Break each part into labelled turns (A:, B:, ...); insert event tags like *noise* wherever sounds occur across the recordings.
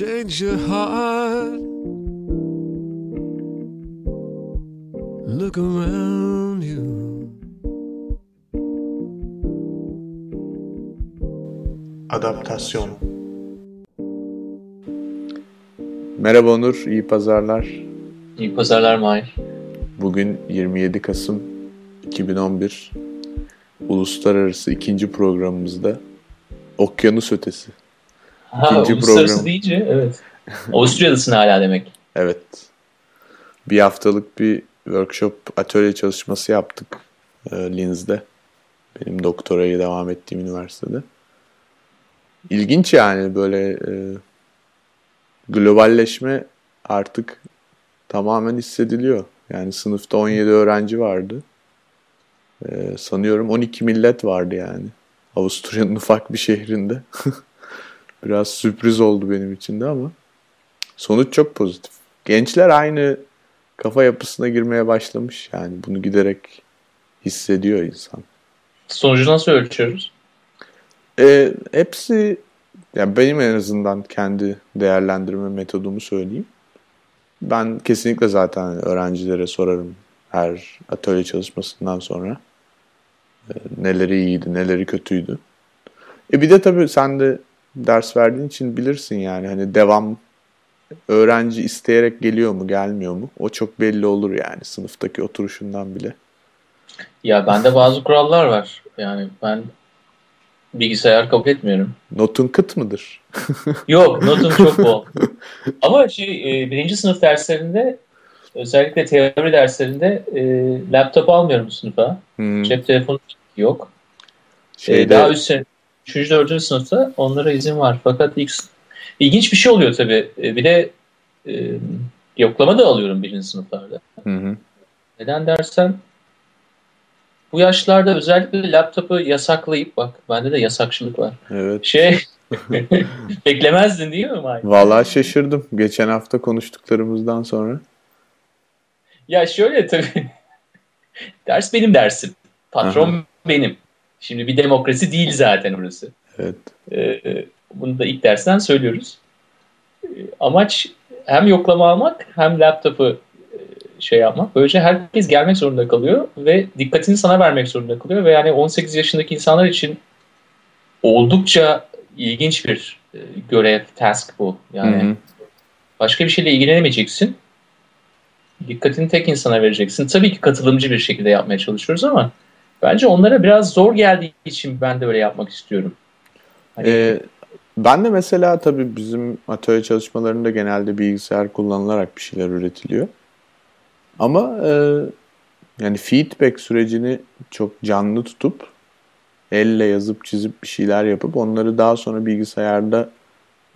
A: change your heart. Look around you.
B: Adaptasyon
C: Merhaba Onur, iyi pazarlar.
D: İyi pazarlar Mahir.
C: Bugün 27 Kasım 2011 Uluslararası ikinci programımızda Okyanus Ötesi. İkinci program.
D: deyince evet. Avusturyalısın hala demek.
C: Evet. Bir haftalık bir workshop, atölye çalışması yaptık e, Linz'de. Benim doktorayı devam ettiğim üniversitede. İlginç yani böyle e, globalleşme artık tamamen hissediliyor. Yani sınıfta 17 öğrenci vardı. E, sanıyorum 12 millet vardı yani. Avusturya'nın *laughs* ufak bir şehrinde. *laughs* Biraz sürpriz oldu benim için de ama sonuç çok pozitif. Gençler aynı kafa yapısına girmeye başlamış yani bunu giderek hissediyor insan.
D: Sonucu nasıl ölçüyoruz?
C: E, hepsi yani benim en azından kendi değerlendirme metodumu söyleyeyim. Ben kesinlikle zaten öğrencilere sorarım her atölye çalışmasından sonra e, neleri iyiydi, neleri kötüydü. E bir de tabii sen de ders verdiğin için bilirsin yani hani devam öğrenci isteyerek geliyor mu, gelmiyor mu? O çok belli olur yani sınıftaki oturuşundan bile.
D: Ya bende bazı kurallar var. Yani ben bilgisayar kabul etmiyorum.
C: Notun kıt mıdır? *laughs*
D: Yok notum çok bol. *laughs* Ama şey e, birinci sınıf derslerinde özellikle teori derslerinde e, laptop almıyorum sınıfa.
C: Hmm.
D: Cep telefonu yok. E,
C: Şeyde,
D: daha üst sene, 3. 4. sınıfta onlara izin var. Fakat ilk, ilginç bir şey oluyor tabii. E, bir de e, yoklama da alıyorum birinci sınıflarda.
C: Hı hı.
D: Neden dersen bu yaşlarda özellikle laptopu yasaklayıp bak bende de yasakçılık var.
C: Evet.
D: Şey *laughs* beklemezdin değil mi Mike?
C: Vallahi şaşırdım. Geçen hafta konuştuklarımızdan sonra.
D: Ya şöyle tabii *laughs* ders benim dersim. Patron benim. Şimdi bir demokrasi değil zaten orası.
C: Evet.
D: Ee, bunu da ilk dersten söylüyoruz. Ee, amaç hem yoklama almak hem laptopu e, şey yapmak. Böylece herkes gelmek zorunda kalıyor ve dikkatini sana vermek zorunda kalıyor. Ve yani 18 yaşındaki insanlar için oldukça ilginç bir e, görev, task bu. Yani
C: Hı hı.
D: başka bir şeyle ilgilenemeyeceksin. Dikkatini tek insana vereceksin. Tabii ki katılımcı bir şekilde yapmaya çalışıyoruz ama bence onlara biraz zor geldiği için ben de öyle yapmak istiyorum. Hani-
C: Ee, ben de mesela tabii bizim atölye çalışmalarında genelde bilgisayar kullanılarak bir şeyler üretiliyor. Ama e, yani feedback sürecini çok canlı tutup elle yazıp çizip bir şeyler yapıp onları daha sonra bilgisayarda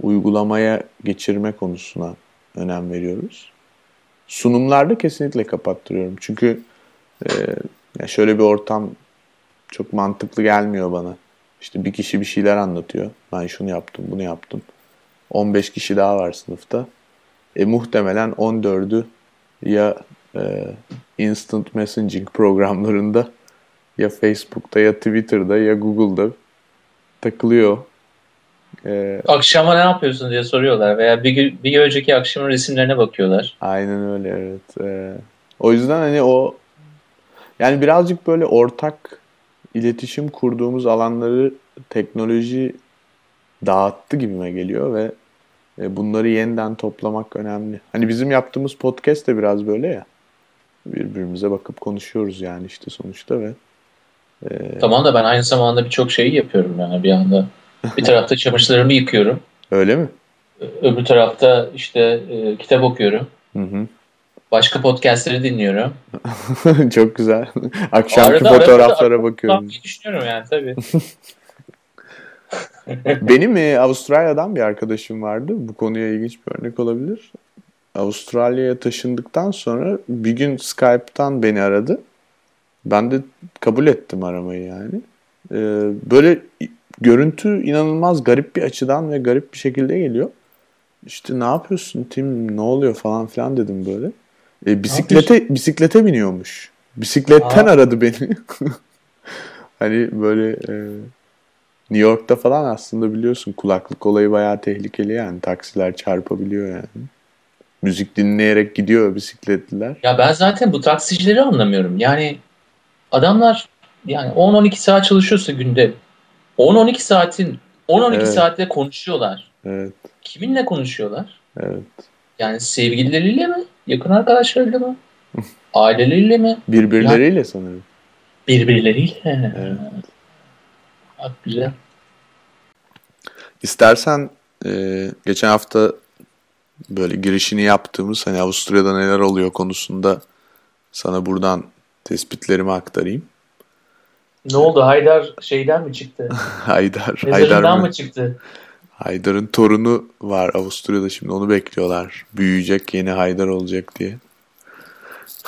C: uygulamaya geçirme konusuna önem veriyoruz. Sunumlarda kesinlikle kapattırıyorum. Çünkü e, ya şöyle bir ortam çok mantıklı gelmiyor bana. İşte bir kişi bir şeyler anlatıyor. Ben şunu yaptım, bunu yaptım. 15 kişi daha var sınıfta. E, muhtemelen 14'ü ya e, instant messaging programlarında ya Facebook'ta ya Twitter'da ya Google'da takılıyor. E,
D: Akşama ne yapıyorsun diye soruyorlar veya bir, bir önceki akşamın resimlerine bakıyorlar.
C: aynen öyle evet. E, o yüzden hani o yani birazcık böyle ortak iletişim kurduğumuz alanları teknoloji dağıttı gibime geliyor ve e, bunları yeniden toplamak önemli. Hani bizim yaptığımız podcast de biraz böyle ya. Birbirimize bakıp konuşuyoruz yani işte sonuçta ve e,
D: Tamam da ben aynı zamanda birçok şeyi yapıyorum yani bir anda. Bir tarafta çamaşırlarımı yıkıyorum.
C: öyle mi?
D: Öbür tarafta işte e, kitap okuyorum.
C: Hı hı.
D: Başka podcastleri dinliyorum. *laughs*
C: Çok güzel. *laughs* Akşamki
D: Arada- arada
C: fotoğraflara
D: da-
C: bakıyorum.
D: Düşünüyorum yani tabii. *laughs*
C: Benim e, Avustralya'dan bir arkadaşım vardı. Bu konuya ilginç bir örnek olabilir. Avustralya'ya taşındıktan sonra bir gün Skype'tan beni aradı. Ben de kabul ettim aramayı yani. E, böyle görüntü inanılmaz garip bir açıdan ve garip bir şekilde geliyor. İşte ne yapıyorsun Tim ne oluyor falan filan dedim böyle. E, bisiklete bisiklete biniyormuş. Bisikletten
D: Aa.
C: aradı beni. *laughs* hani böyle e, New York'ta falan aslında biliyorsun kulaklık olayı bayağı tehlikeli yani. Taksiler çarpabiliyor yani. Müzik dinleyerek gidiyor bisikletliler.
D: Ya ben zaten bu taksicileri anlamıyorum. Yani adamlar yani 10-12 saat çalışıyorsa günde 10-12 saatin 10-12
C: Evet.
D: saatte konuşuyorlar.
C: Evet,
D: Kiminle konuşuyorlar?
C: evet.
D: Yani sevgilileriyle mi? Yakın arkadaşlarıyla mı? Aileleriyle mi?
C: Birbirleriyle sanırım.
D: Birbirleriyle.
C: Evet.
D: Bak güzel.
C: İstersen e, geçen hafta böyle girişini yaptığımız hani Avusturya'da neler oluyor konusunda sana buradan tespitlerimi aktarayım.
D: Ne oldu? Haydar şeyden mi çıktı? *laughs*
C: Haydar, Haydar
D: Mezarından
C: mı?
D: mı çıktı?
C: Haydar'ın torunu var Avusturya'da şimdi onu bekliyorlar. Büyüyecek yeni Haydar olacak diye.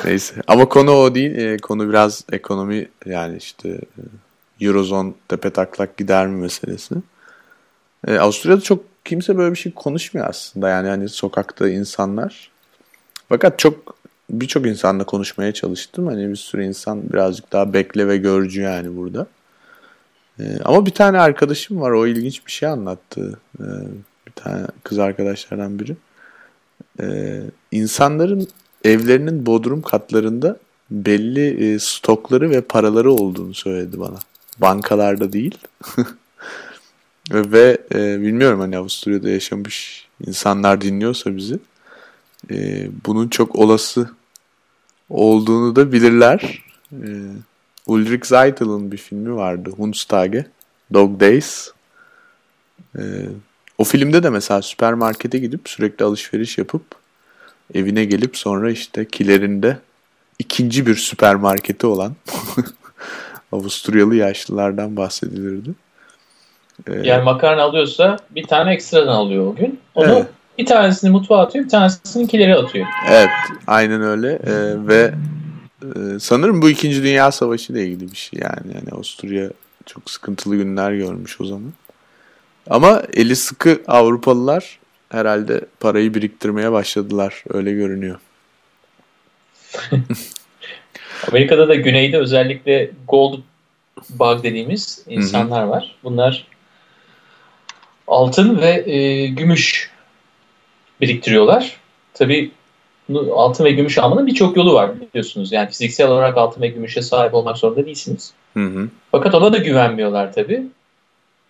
C: Neyse ama konu o değil. E, konu biraz ekonomi yani işte e, Eurozone tepe taklak gider mi meselesi. E, Avusturya'da çok kimse böyle bir şey konuşmuyor aslında. Yani hani sokakta insanlar. Fakat çok birçok insanla konuşmaya çalıştım. Hani bir sürü insan birazcık daha bekle ve görücü yani burada. Ee, ama bir tane arkadaşım var. O ilginç bir şey anlattı. Ee, bir tane kız arkadaşlardan biri. Ee, insanların evlerinin bodrum katlarında belli e, stokları ve paraları olduğunu söyledi bana. Bankalarda değil. *laughs* ve e, bilmiyorum hani Avusturya'da yaşamış insanlar dinliyorsa bizi e, bunun çok olası olduğunu da bilirler. E, Ulrich Zeitel'ın bir filmi vardı. Hundstage. Dog Days. Ee, o filmde de mesela süpermarkete gidip sürekli alışveriş yapıp evine gelip sonra işte kilerinde ikinci bir süpermarketi olan *laughs* Avusturyalı yaşlılardan bahsedilirdi. Ee,
D: Yani makarna alıyorsa bir tane ekstradan alıyor o gün. Onu
C: Evet.
D: bir tanesini mutfağa atıyor, bir tanesini kileri atıyor.
C: Evet, aynen öyle Ee, ve e, sanırım bu İkinci Dünya Savaşı ile ilgili bir şey yani. yani Avusturya çok sıkıntılı günler görmüş o zaman. Ama eli sıkı Avrupalılar herhalde parayı biriktirmeye başladılar. Öyle görünüyor. *laughs*
D: Amerika'da da güneyde özellikle gold bug dediğimiz insanlar var. Bunlar altın ve e, gümüş biriktiriyorlar. Tabii altın ve gümüş almanın birçok yolu var biliyorsunuz. Yani fiziksel olarak altın ve gümüşe sahip olmak zorunda değilsiniz.
C: Hı hı.
D: Fakat ona da güvenmiyorlar tabii.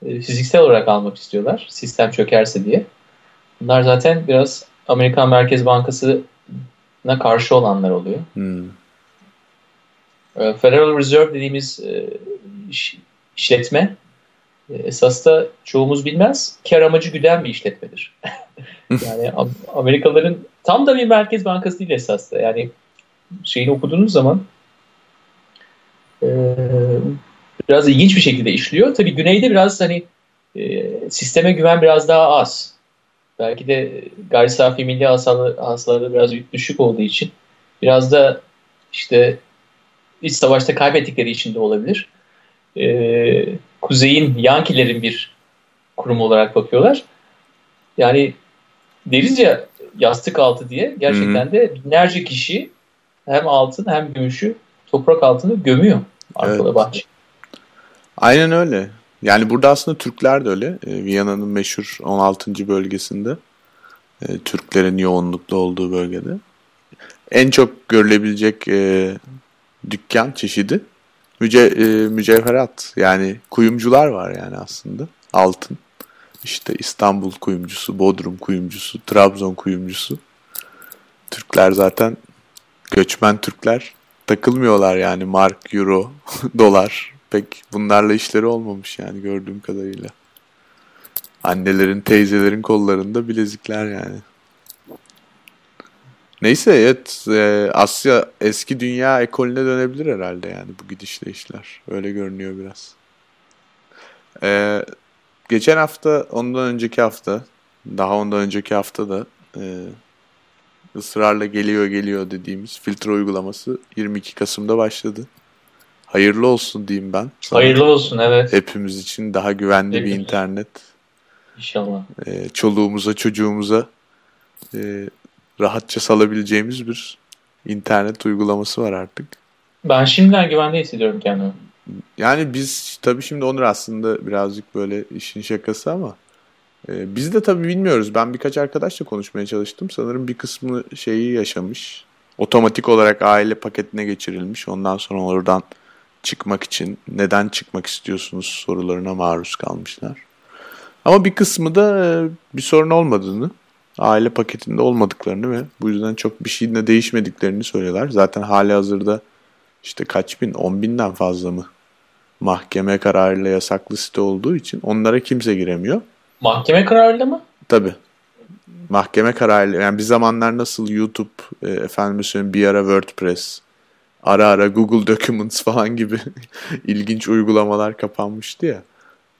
D: E, fiziksel olarak almak istiyorlar. Sistem çökerse diye. Bunlar zaten biraz Amerikan Merkez Bankası'na karşı olanlar oluyor.
C: Hı.
D: E, Federal Reserve dediğimiz e, iş- işletme e, esas da çoğumuz bilmez kar amacı güden bir işletmedir. *laughs* yani Am- Amerikalıların tam da bir merkez bankası değil esas da. Yani şeyini okuduğunuz zaman e, biraz ilginç bir şekilde işliyor. Tabii güneyde biraz hani e, sisteme güven biraz daha az. Belki de gayri safi milli hasıları biraz düşük olduğu için biraz da işte iç savaşta kaybettikleri için de olabilir. Ee, Kuzey'in Yankilerin bir kurum olarak bakıyorlar. Yani deriz ya yastık altı diye gerçekten de binlerce kişi hem altın hem gümüşü toprak altını gömüyor arkada
C: Evet.
D: bahçe.
C: Aynen öyle. Yani burada aslında Türkler de öyle. E, Viyana'nın meşhur 16. bölgesinde e, Türklerin yoğunluklu olduğu bölgede. En çok görülebilecek e, dükkan çeşidi müce, e, mücevherat. Yani kuyumcular var yani aslında. Altın. İşte İstanbul kuyumcusu, Bodrum kuyumcusu, Trabzon kuyumcusu. Türkler zaten göçmen Türkler takılmıyorlar yani mark, euro, *laughs* dolar. Pek bunlarla işleri olmamış yani gördüğüm kadarıyla. Annelerin, teyzelerin kollarında bilezikler yani. Neyse evet e, Asya eski dünya ekolüne dönebilir herhalde yani bu gidişle işler. Öyle görünüyor biraz. E, geçen hafta ondan önceki hafta daha ondan önceki hafta da e, ısrarla geliyor geliyor dediğimiz filtre uygulaması 22 Kasım'da başladı. Hayırlı olsun diyeyim ben. Sana.
D: Hayırlı olsun evet
C: Hepimiz için daha güvenli bir
D: Hepimiz.
C: internet.
D: inşallah.
C: E, çoluğumuza çocuğumuza e, rahatça salabileceğimiz bir internet uygulaması var artık.
D: Ben şimdiden güvende hissediyorum kendimi.
C: Yani biz tabii şimdi Onur aslında birazcık böyle işin şakası ama e, biz de tabii bilmiyoruz. Ben birkaç arkadaşla konuşmaya çalıştım. Sanırım bir kısmı şeyi yaşamış. Otomatik olarak aile paketine geçirilmiş. Ondan sonra oradan çıkmak için neden çıkmak istiyorsunuz sorularına maruz kalmışlar. Ama bir kısmı da e, bir sorun olmadığını, aile paketinde olmadıklarını ve bu yüzden çok bir şeyin de değişmediklerini söylüyorlar. Zaten hali hazırda işte kaç bin, on binden fazla mı mahkeme kararıyla yasaklı site olduğu için onlara kimse giremiyor.
D: Mahkeme kararıyla mı?
C: Tabii. Mahkeme kararıyla yani bir zamanlar nasıl YouTube, e, efendim söyleyeyim bir ara WordPress, ara ara Google Documents falan gibi *laughs* ilginç uygulamalar kapanmıştı ya.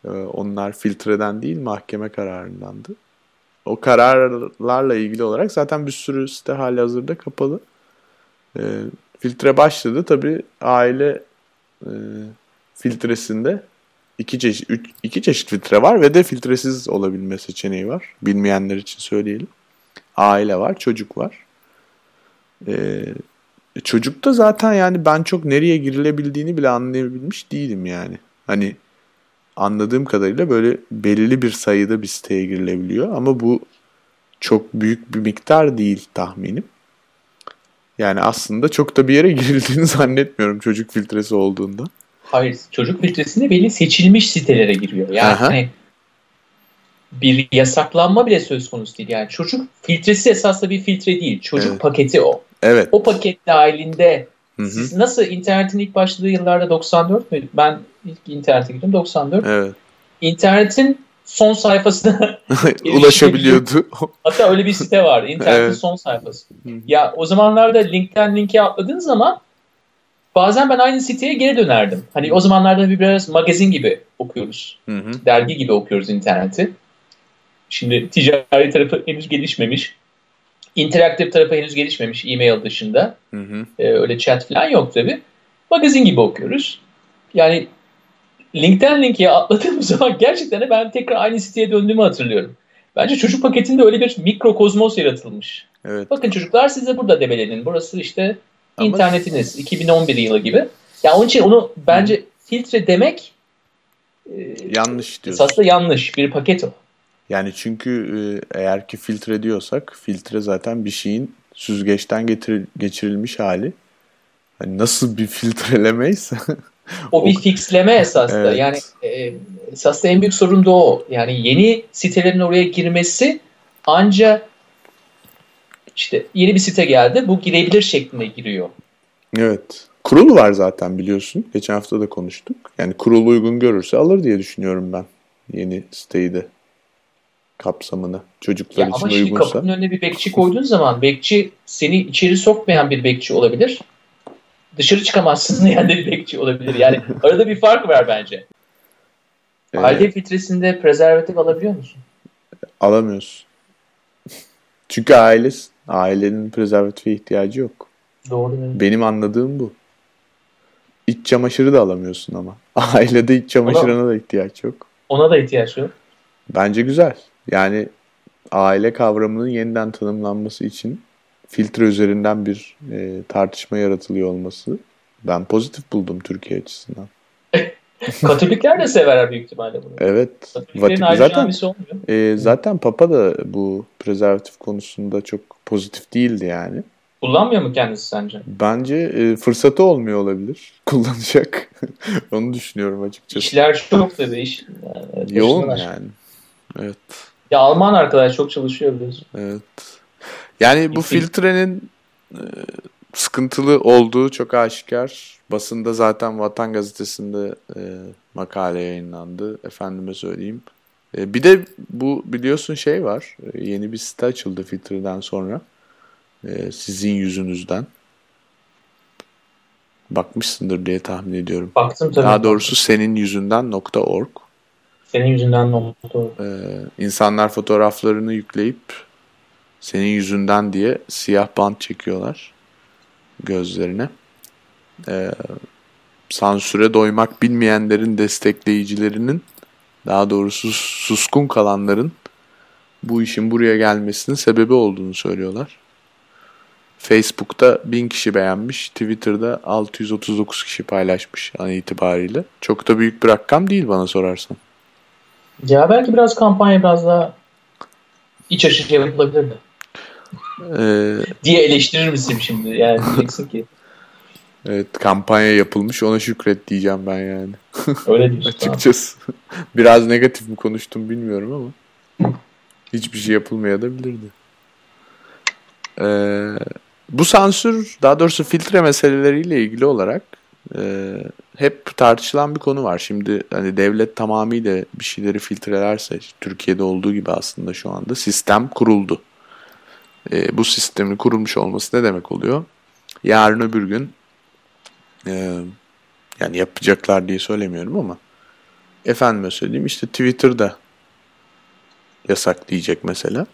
C: E, onlar filtreden değil mahkeme kararındandı. O kararlarla ilgili olarak zaten bir sürü site hali hazırda kapalı. E, filtre başladı. Tabii aile e, filtresinde iki çeşit iki çeşit filtre var ve de filtresiz olabilme seçeneği var. Bilmeyenler için söyleyelim. Aile var, çocuk var. Ee, çocukta zaten yani ben çok nereye girilebildiğini bile anlayabilmiş değilim yani. Hani anladığım kadarıyla böyle belirli bir sayıda bir siteye girilebiliyor ama bu çok büyük bir miktar değil tahminim. Yani aslında çok da bir yere *laughs* girildiğini zannetmiyorum çocuk filtresi olduğunda.
D: Hayır, çocuk filtresinde belli seçilmiş sitelere giriyor. Yani
C: Aha.
D: hani bir yasaklanma bile söz konusu değil. Yani çocuk filtresi esasında bir filtre değil. Çocuk
C: Evet.
D: paketi o.
C: Evet.
D: O paket dahilinde siz nasıl internetin ilk başladığı yıllarda 94 mü? Ben ilk internete girdim 94.
C: Evet.
D: İnternetin son sayfasına *laughs*
C: Ulaşabiliyordu.
D: hatta öyle bir site vardı. İnternetin
C: Evet.
D: son sayfası.
C: Hı hı.
D: Ya o zamanlarda linkten linke atladığın zaman bazen ben aynı siteye geri dönerdim. Hani o zamanlarda bir biraz magazin gibi okuyoruz.
C: Hı hı.
D: Dergi gibi okuyoruz interneti. Şimdi ticari tarafı henüz gelişmemiş. İnteraktif tarafı henüz gelişmemiş e-mail dışında.
C: Hı hı.
D: Ee, öyle chat falan yok tabi. Magazin gibi okuyoruz. Yani linkten linke atladığım *laughs* zaman gerçekten de ben tekrar aynı siteye döndüğümü hatırlıyorum. Bence çocuk paketinde öyle bir mikrokozmos yaratılmış.
C: Evet.
D: Bakın çocuklar siz de burada debelenin. Burası işte
C: Ama-
D: internetiniz. 2011 yılı gibi. Ya onun için onu bence filtre demek e,
C: Yanlış diyorsun.
D: esasında yanlış. Bir paket o.
C: Yani çünkü e, eğer ki filtre diyorsak filtre zaten bir şeyin süzgeçten getiril- geçirilmiş hali. Hani nasıl bir filtrelemeyse
D: O *laughs*
C: O-
D: bir fixleme esasında.
C: Evet.
D: Yani e, esasında en büyük sorun da o. Yani yeni sitelerin oraya girmesi anca işte yeni bir site geldi. Bu girebilir şeklinde giriyor.
C: evet. Kurul var zaten biliyorsun. Geçen hafta da konuştuk. Yani kurul uygun görürse alır diye düşünüyorum ben. Yeni siteyi de kapsamını çocuklar
D: Ya
C: için
D: ama
C: uygunsa.
D: kapının önüne bir bekçi koyduğun zaman bekçi seni içeri sokmayan bir bekçi olabilir. Dışarı çıkamazsın *laughs* de bir bekçi olabilir. Yani arada bir fark var bence.
C: Ee,
D: Aile filtresinde prezervatif alabiliyor musun?
C: alamıyorsun. *laughs* Çünkü aile, ailenin prezervatife ihtiyacı yok.
D: Doğru. evet.
C: Benim anladığım bu. İç çamaşırı da alamıyorsun ama. *laughs* Ailede iç çamaşırına da ihtiyaç yok.
D: Ona da ihtiyaç yok.
C: Bence güzel. Yani aile kavramının yeniden tanımlanması için filtre üzerinden bir e, tartışma yaratılıyor olması ben pozitif buldum Türkiye açısından. *laughs*
D: Katolikler de sever büyük ihtimalle bunu.
C: Evet. Vatik- zaten
D: olmuyor.
C: e, zaten Papa da bu prezervatif konusunda çok pozitif değildi yani.
D: Kullanmıyor mu kendisi sence?
C: Bence e, fırsatı olmuyor olabilir. *laughs* Kullanacak. *laughs* Onu düşünüyorum açıkçası.
D: İşler çok tabii. Iş, yani,
C: Yoğun
D: taşımalar.
C: yani. Evet.
D: Ya Alman arkadaş çok çalışıyor biliyorsun.
C: Evet. Yani bu
D: Fil-
C: filtrenin e, sıkıntılı olduğu çok aşikar. Basında zaten Vatan Gazetesi'nde e, makale yayınlandı. Efendime söyleyeyim. E, bir de bu biliyorsun şey var. E, yeni bir site açıldı filtreden sonra. E, sizin yüzünüzden. Bakmışsındır diye tahmin ediyorum.
D: Baktım tabii.
C: Daha doğrusu senin yüzünden.org.
D: Senin yüzünden ne oldu?
C: Ee, insanlar fotoğraflarını yükleyip senin yüzünden diye siyah bant çekiyorlar gözlerine. Ee, sansüre doymak bilmeyenlerin destekleyicilerinin daha doğrusu suskun kalanların bu işin buraya gelmesinin sebebi olduğunu söylüyorlar. Facebook'ta 1000 kişi beğenmiş, Twitter'da 639 kişi paylaşmış an itibariyle. Çok da büyük bir rakam değil bana sorarsan.
D: Ya belki biraz kampanya biraz daha iç açıcı yapılabilirdi.
C: Ee,
D: diye eleştirir misin şimdi? Yani *laughs* diyeceksin ki.
C: Evet kampanya yapılmış ona şükret diyeceğim ben yani. *laughs*
D: Öyle diyorsun.
C: Açıkçası. *laughs* Biraz negatif mi konuştum bilmiyorum ama. *laughs* Hiçbir şey yapılmayabilirdi. Ee, bu sansür daha doğrusu filtre meseleleriyle ilgili olarak e, hep tartışılan bir konu var. Şimdi hani devlet tamamıyla bir şeyleri filtrelerse Türkiye'de olduğu gibi aslında şu anda sistem kuruldu. E, bu sistemin kurulmuş olması ne demek oluyor? Yarın öbür gün e, yani yapacaklar diye söylemiyorum ama efendime söyleyeyim işte Twitter'da yasak diyecek mesela.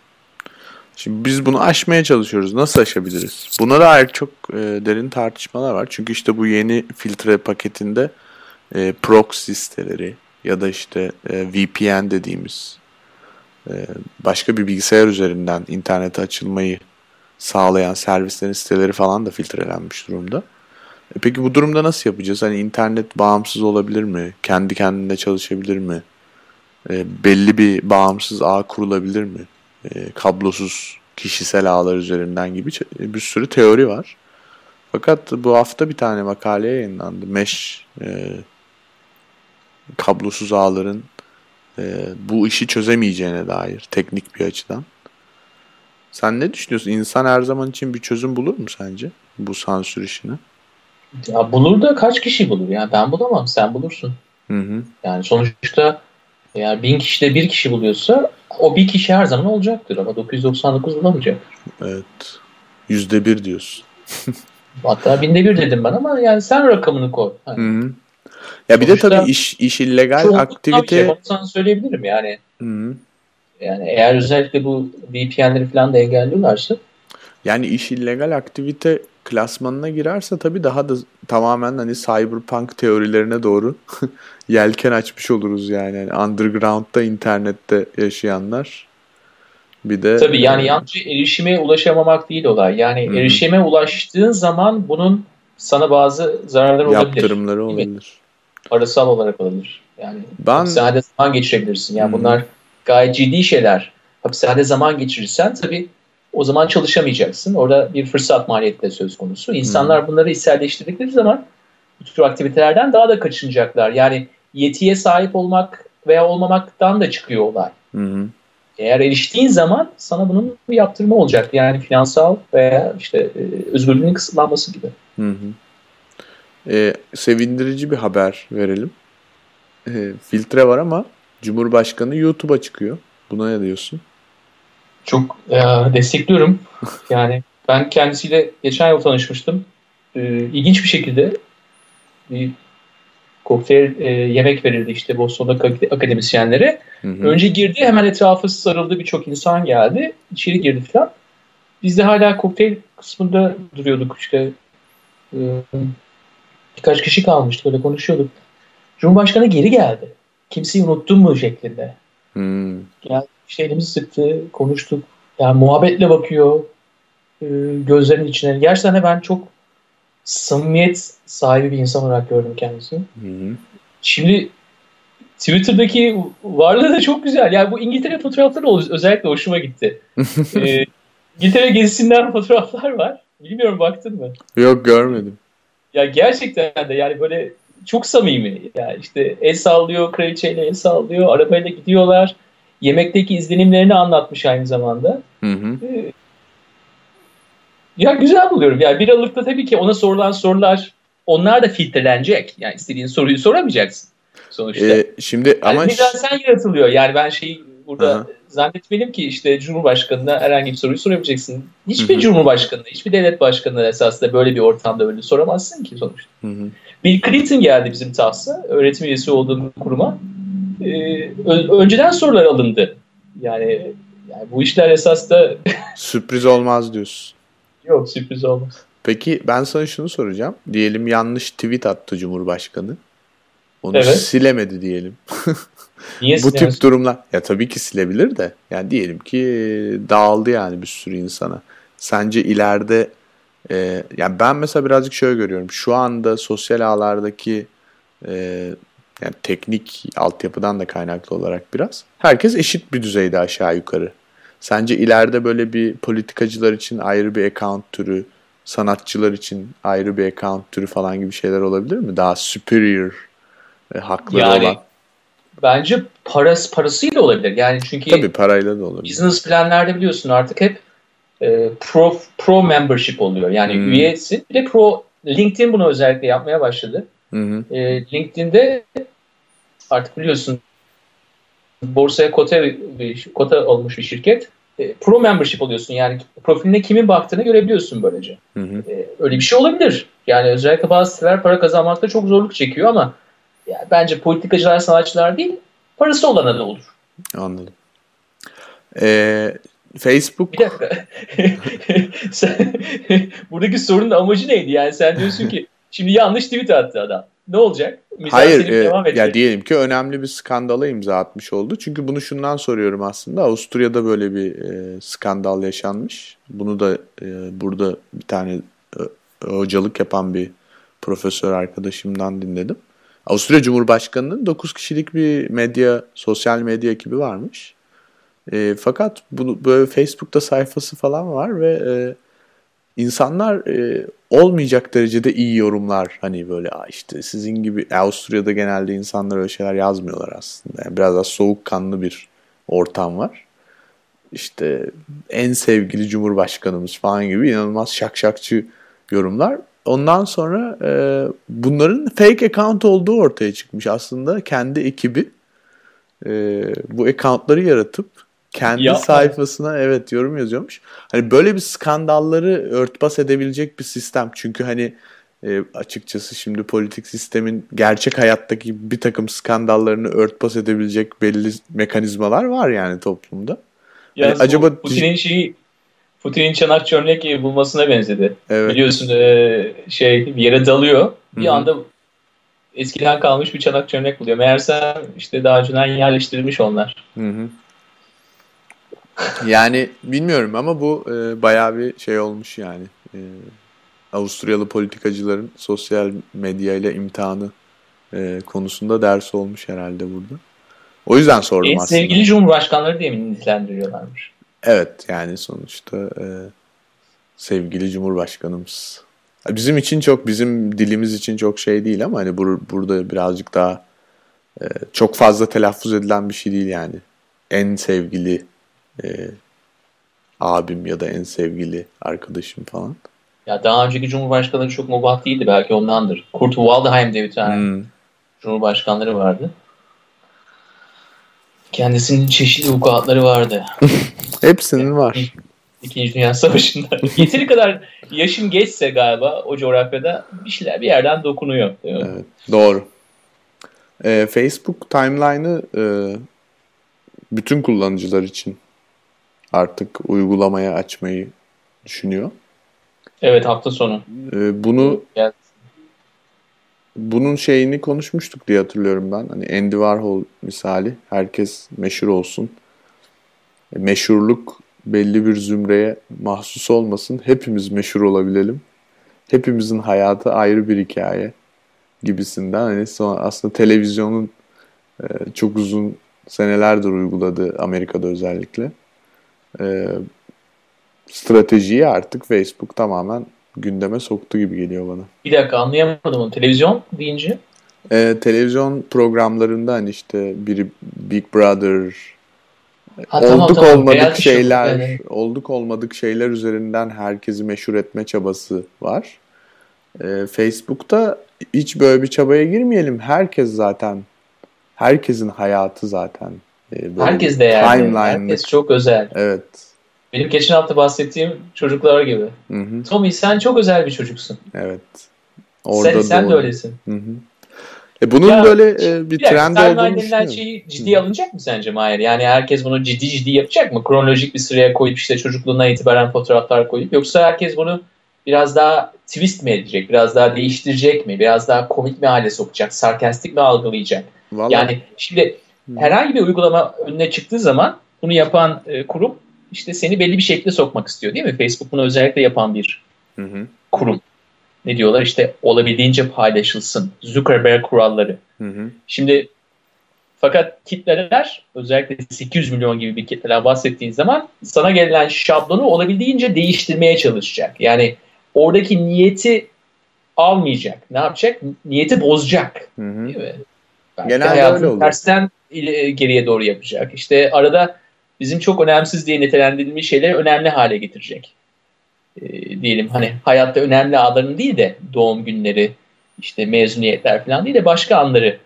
C: Şimdi biz bunu aşmaya çalışıyoruz. Nasıl aşabiliriz? Buna dair çok e, derin tartışmalar var. Çünkü işte bu yeni filtre paketinde e, proxy siteleri ya da işte e, VPN dediğimiz e, başka bir bilgisayar üzerinden internete açılmayı sağlayan servislerin siteleri falan da filtrelenmiş durumda. E peki bu durumda nasıl yapacağız? Hani internet bağımsız olabilir mi? Kendi kendine çalışabilir mi? E, belli bir bağımsız ağ kurulabilir mi? E, kablosuz kişisel ağlar üzerinden gibi bir sürü teori var. Fakat bu hafta bir tane makale yayınlandı. Mesh e, kablosuz ağların e, bu işi çözemeyeceğine dair teknik bir açıdan. Sen ne düşünüyorsun? İnsan her zaman için bir çözüm bulur mu sence bu sansür işine?
D: Ya bulur da kaç kişi bulur? Yani ben bulamam, sen bulursun.
C: Hı hı.
D: Yani sonuçta eğer bin kişide bir kişi buluyorsa o bir kişi her zaman olacaktır ama 999 bulamayacak.
C: Evet. Yüzde bir diyorsun. *laughs*
D: Hatta binde bir dedim ben ama yani sen rakamını koy. Hani
C: Hı hı. Ya bir de
D: Sonuçta
C: tabii iş iş illegal aktivite.
D: şey, sana söyleyebilirim yani.
C: Hı hı.
D: Yani eğer özellikle bu VPN'leri falan da engelliyorlarsa
C: Yani iş illegal aktivite klasmanına girerse tabii daha da tamamen hani cyberpunk teorilerine doğru *laughs* yelken açmış oluruz yani. yani underground'da internette yaşayanlar bir de
D: tabii yani yalnızca erişime ulaşamamak değil olay. Yani
C: Hı hı.
D: erişime ulaştığın zaman bunun sana bazı zararları olabilir.
C: yaptırımları olabilir.
D: Parasal olarak olabilir. Yani
C: Ben
D: hapishanede zaman geçirebilirsin. Yani
C: Hı hı.
D: bunlar gayet ciddi şeyler. Hapishanede zaman geçirirsen tabii o zaman çalışamayacaksın. Orada bir fırsat maliyeti de söz konusu. İnsanlar bunları içselleştirdikleri zaman bu tür aktivitelerden daha da kaçınacaklar. Yani yetiye sahip olmak veya olmamaktan da çıkıyor olay.
C: Hı hı.
D: Eğer eriştiğin zaman sana bunun bir yaptırımı olacak. Yani finansal veya işte e, özgürlüğünün kısıtlanması gibi.
C: Hı hı. Ee, sevindirici bir haber verelim. Ee, filtre var ama Cumhurbaşkanı YouTube'a çıkıyor. Buna ne diyorsun?
D: Çok e, destekliyorum. Yani ben kendisiyle geçen yıl tanışmıştım. E, ilginç bir şekilde bir kokteyl e, yemek verildi işte Boston'da ak- akademisyenlere.
C: Hı hı.
D: Önce girdi hemen etrafı sarıldı birçok insan geldi. İçeri girdi falan. Biz de hala kokteyl kısmında duruyorduk işte. E, birkaç kişi kalmıştı böyle konuşuyorduk. Cumhurbaşkanı geri geldi. Kimseyi unuttun mu şeklinde.
C: Hmm.
D: Geldi işte elimizi sıktı, konuştuk. Yani muhabbetle bakıyor e, gözlerinin içine. Gerçekten de ben çok samimiyet sahibi bir insan olarak gördüm kendisini.
C: Hı hı.
D: Şimdi Twitter'daki varlığı da çok güzel. Yani bu İngiltere fotoğrafları özellikle hoşuma gitti. Ee, *laughs* İngiltere gezisinden fotoğraflar var. Bilmiyorum baktın mı?
C: Yok görmedim.
D: Ya gerçekten de yani böyle çok samimi. Yani işte el sallıyor, kraliçeyle el sallıyor, arabayla gidiyorlar. Yemekteki izlenimlerini anlatmış aynı zamanda.
C: Hı hı.
D: Ee, Ya güzel buluyorum. Yani bir aralıkta tabii ki ona sorulan sorular onlar da filtrelenecek. Yani istediğin soruyu soramayacaksın sonuçta.
C: Ee, şimdi
D: Yani
C: ama
D: mizan sen yaratılıyor. Yani ben şeyi burada
C: Aha.
D: zannetmedim ki işte Cumhurbaşkanı'na herhangi bir soruyu soramayacaksın. Hiçbir
C: Hı hı.
D: Cumhurbaşkanı'na, hiçbir devlet başkanına esasında böyle bir ortamda böyle soramazsın ki sonuçta.
C: Hı hı.
D: Bill Clinton geldi bizim TAFS'a, öğretim üyesi olduğum kuruma. Ee, önceden sorular alındı. Yani, yani bu işler esas da *laughs*
C: sürpriz olmaz diyorsun.
D: yok sürpriz olmaz.
C: Peki ben sana şunu soracağım. Diyelim yanlış tweet attı Cumhurbaşkanı. Onu
D: Evet.
C: silemedi diyelim. *laughs*
D: Niye
C: Bu tip durumlar ya tabii ki silebilir de yani diyelim ki dağıldı yani bir sürü insana. Sence ileride Ee, yani ben mesela birazcık şöyle görüyorum. Şu anda sosyal ağlardaki e, yani teknik altyapıdan da kaynaklı olarak biraz herkes eşit bir düzeyde aşağı yukarı. Sence ileride böyle bir politikacılar için ayrı bir account türü, sanatçılar için ayrı bir account türü falan gibi şeyler olabilir mi? Daha superior e, hakları
D: Yani
C: olan.
D: bence parası parasıyla olabilir. Yani çünkü
C: Tabii parayla da olabilir.
D: business planlerde biliyorsun artık hep e, pro pro membership oluyor. Yani
C: Hmm.
D: üyesin. Bir de pro LinkedIn bunu özellikle yapmaya başladı.
C: Hı hı.
D: E, LinkedIn'de artık biliyorsun borsaya kota kota olmuş bir şirket. E, pro membership oluyorsun. Yani profiline kimin baktığını görebiliyorsun böylece.
C: Hı hı.
D: E, öyle bir şey olabilir. Yani özellikle bazı siteler para kazanmakta çok zorluk çekiyor ama yani bence politikacılar, sanatçılar değil, parası olana da olur.
C: Anladım. Ee, Facebook
D: Bir dakika. *laughs* sen, *laughs* buradaki sorunun amacı neydi? Yani sen diyorsun ki *laughs* şimdi yanlış tweet attı adam. Ne olacak? Mizah
C: Hayır, e,
D: devam edecek.
C: ya diyelim ki önemli bir skandala imza atmış oldu. Çünkü bunu şundan soruyorum aslında. Avusturya'da böyle bir e, skandal yaşanmış. Bunu da e, burada bir tane e, hocalık yapan bir profesör arkadaşımdan dinledim. Avusturya Cumhurbaşkanı'nın 9 kişilik bir medya, sosyal medya ekibi varmış. E, fakat bunu böyle Facebook'ta sayfası falan var ve e, insanlar e, olmayacak derecede iyi yorumlar hani böyle "Aa işte sizin gibi Avusturya'da genelde insanlar öyle şeyler yazmıyorlar aslında. Yani biraz daha soğukkanlı bir ortam var. İşte en sevgili cumhurbaşkanımız falan gibi inanılmaz şakşakçı yorumlar. Ondan sonra e, bunların fake account olduğu ortaya çıkmış aslında. Kendi ekibi e, bu accountları yaratıp kendi
D: Yapma.
C: sayfasına evet yorum yazıyormuş. Hani böyle bir skandalları örtbas edebilecek bir sistem. Çünkü hani e, açıkçası şimdi politik sistemin gerçek hayattaki bir takım skandallarını örtbas edebilecek belli mekanizmalar var yani toplumda.
D: Yalnız
C: Hani acaba-
D: bu Putin'in şeyi Putin'in çanak çömlek bulmasına benzedi.
C: Evet.
D: Biliyorsun e, şey bir yere dalıyor. Bir
C: Hı hı.
D: anda eskiden kalmış bir çanak çömlek buluyor. Meğerse işte daha önceden yerleştirilmiş onlar.
C: Hı hı. Yani bilmiyorum ama bu e, bayağı bir şey olmuş yani. E, Avusturyalı politikacıların sosyal medya ile imtihanı e, konusunda ders olmuş herhalde burada. O yüzden sordum
D: En
C: aslında.
D: sevgili cumhurbaşkanları diye mi nitelendiriyorlarmış?
C: Evet yani sonuçta e, sevgili Cumhurbaşkanımız. Bizim için çok bizim dilimiz için çok şey değil ama hani bur- burada birazcık daha e, çok fazla telaffuz edilen bir şey değil yani. En sevgili e, abim ya da en sevgili arkadaşım falan.
D: Ya daha önceki cumhurbaşkanları çok mubah değildi belki ondandır. Kurt Waldheim diye bir tane
C: Hmm.
D: cumhurbaşkanları vardı. Kendisinin çeşitli vukuatları vardı. *laughs*
C: Hepsinin var.
D: İkinci Dünya Savaşı'nda. *laughs* Yeteri kadar yaşım geçse galiba o coğrafyada bir şeyler bir yerden dokunuyor.
C: Evet, doğru. E, Facebook timeline'ı e, bütün kullanıcılar için artık uygulamaya açmayı düşünüyor.
D: Evet hafta sonu.
C: E, bunu
D: Yani
C: bunun şeyini konuşmuştuk diye hatırlıyorum ben. Hani Andy Warhol misali herkes meşhur olsun. E, Meşhurluk belli bir zümreye mahsus olmasın. Hepimiz meşhur olabilelim. Hepimizin hayatı ayrı bir hikaye gibisinden. Hani sonra aslında televizyonun e, çok uzun senelerdir uyguladığı Amerika'da özellikle e, stratejiyi artık Facebook tamamen gündeme soktu gibi geliyor bana.
D: bir dakika anlayamadım onu. Televizyon deyince
C: Ee, televizyon programlarında hani işte biri Big Brother,
D: Ha,
C: olduk
D: tamam,
C: olmadık
D: Reality show.
C: şeyler,
D: Evet.
C: olduk olmadık şeyler üzerinden herkesi meşhur etme çabası var. Ee, Facebook'ta hiç böyle bir çabaya girmeyelim. Herkes zaten, herkesin hayatı zaten. E, böyle
D: Herkes değerli.
C: timeline'lık.
D: Herkes çok özel.
C: Evet.
D: Benim geçen hafta bahsettiğim çocuklar gibi.
C: Hı hı,
D: Tommy sen çok özel bir çocuksun.
C: evet.
D: sen, sen de öylesin.
C: Hı hı. E bunun
D: Ya,
C: böyle e, bir
D: Bir
C: trend
D: timeline
C: olduğunu düşünüyorum.
D: şeyi ciddiye alınacak mı sence Mahir? Yani herkes bunu ciddi ciddi yapacak mı? Kronolojik bir sıraya koyup işte çocukluğuna itibaren fotoğraflar koyup yoksa herkes bunu biraz daha twist mi edecek? Biraz daha değiştirecek mi? Biraz daha komik mi hale sokacak? Sarkastik mi algılayacak?
C: Vallahi,
D: Yani şimdi herhangi bir uygulama önüne çıktığı zaman bunu yapan e, kurum işte seni belli bir şekilde sokmak istiyor değil mi? Facebook bunu özellikle yapan bir
C: Hı hı.
D: kurum. Ne diyorlar işte olabildiğince paylaşılsın. Zuckerberg kuralları.
C: Hı hı.
D: Şimdi fakat kitleler özellikle 800 milyon gibi bir kitleden bahsettiğin zaman sana gelen şablonu olabildiğince değiştirmeye çalışacak. Yani oradaki niyeti almayacak. Ne yapacak? Niyeti bozacak.
C: Hı hı.
D: Değil mi? Belki
C: Genelde öyle oluyor.
D: tersten geriye doğru yapacak. İşte arada bizim çok önemsiz diye nitelendirilmiş şeyleri önemli hale getirecek. Ee, diyelim hani hayatta önemli anların değil de doğum günleri, işte mezuniyetler falan değil de başka anları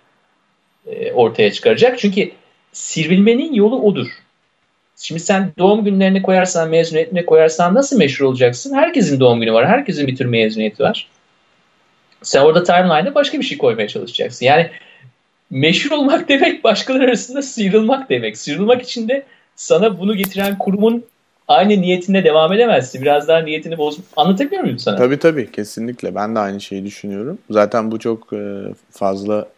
D: e, ortaya çıkaracak. Çünkü sivrilmenin yolu odur. Şimdi sen doğum günlerini koyarsan, mezuniyetini koyarsan nasıl meşhur olacaksın? Herkesin doğum günü var, herkesin bir tür mezuniyeti var. Sen orada timeline'da başka bir şey koymaya çalışacaksın. Yani meşhur olmak *laughs* demek başkaları arasında sıyrılmak demek. Sıyrılmak için de sana bunu getiren kurumun aynı niyetinde devam edemezsin. Biraz daha niyetini boz. Anlatabiliyor muyum sana?
C: Tabii tabii kesinlikle. Ben de aynı şeyi düşünüyorum. Zaten bu çok e, fazla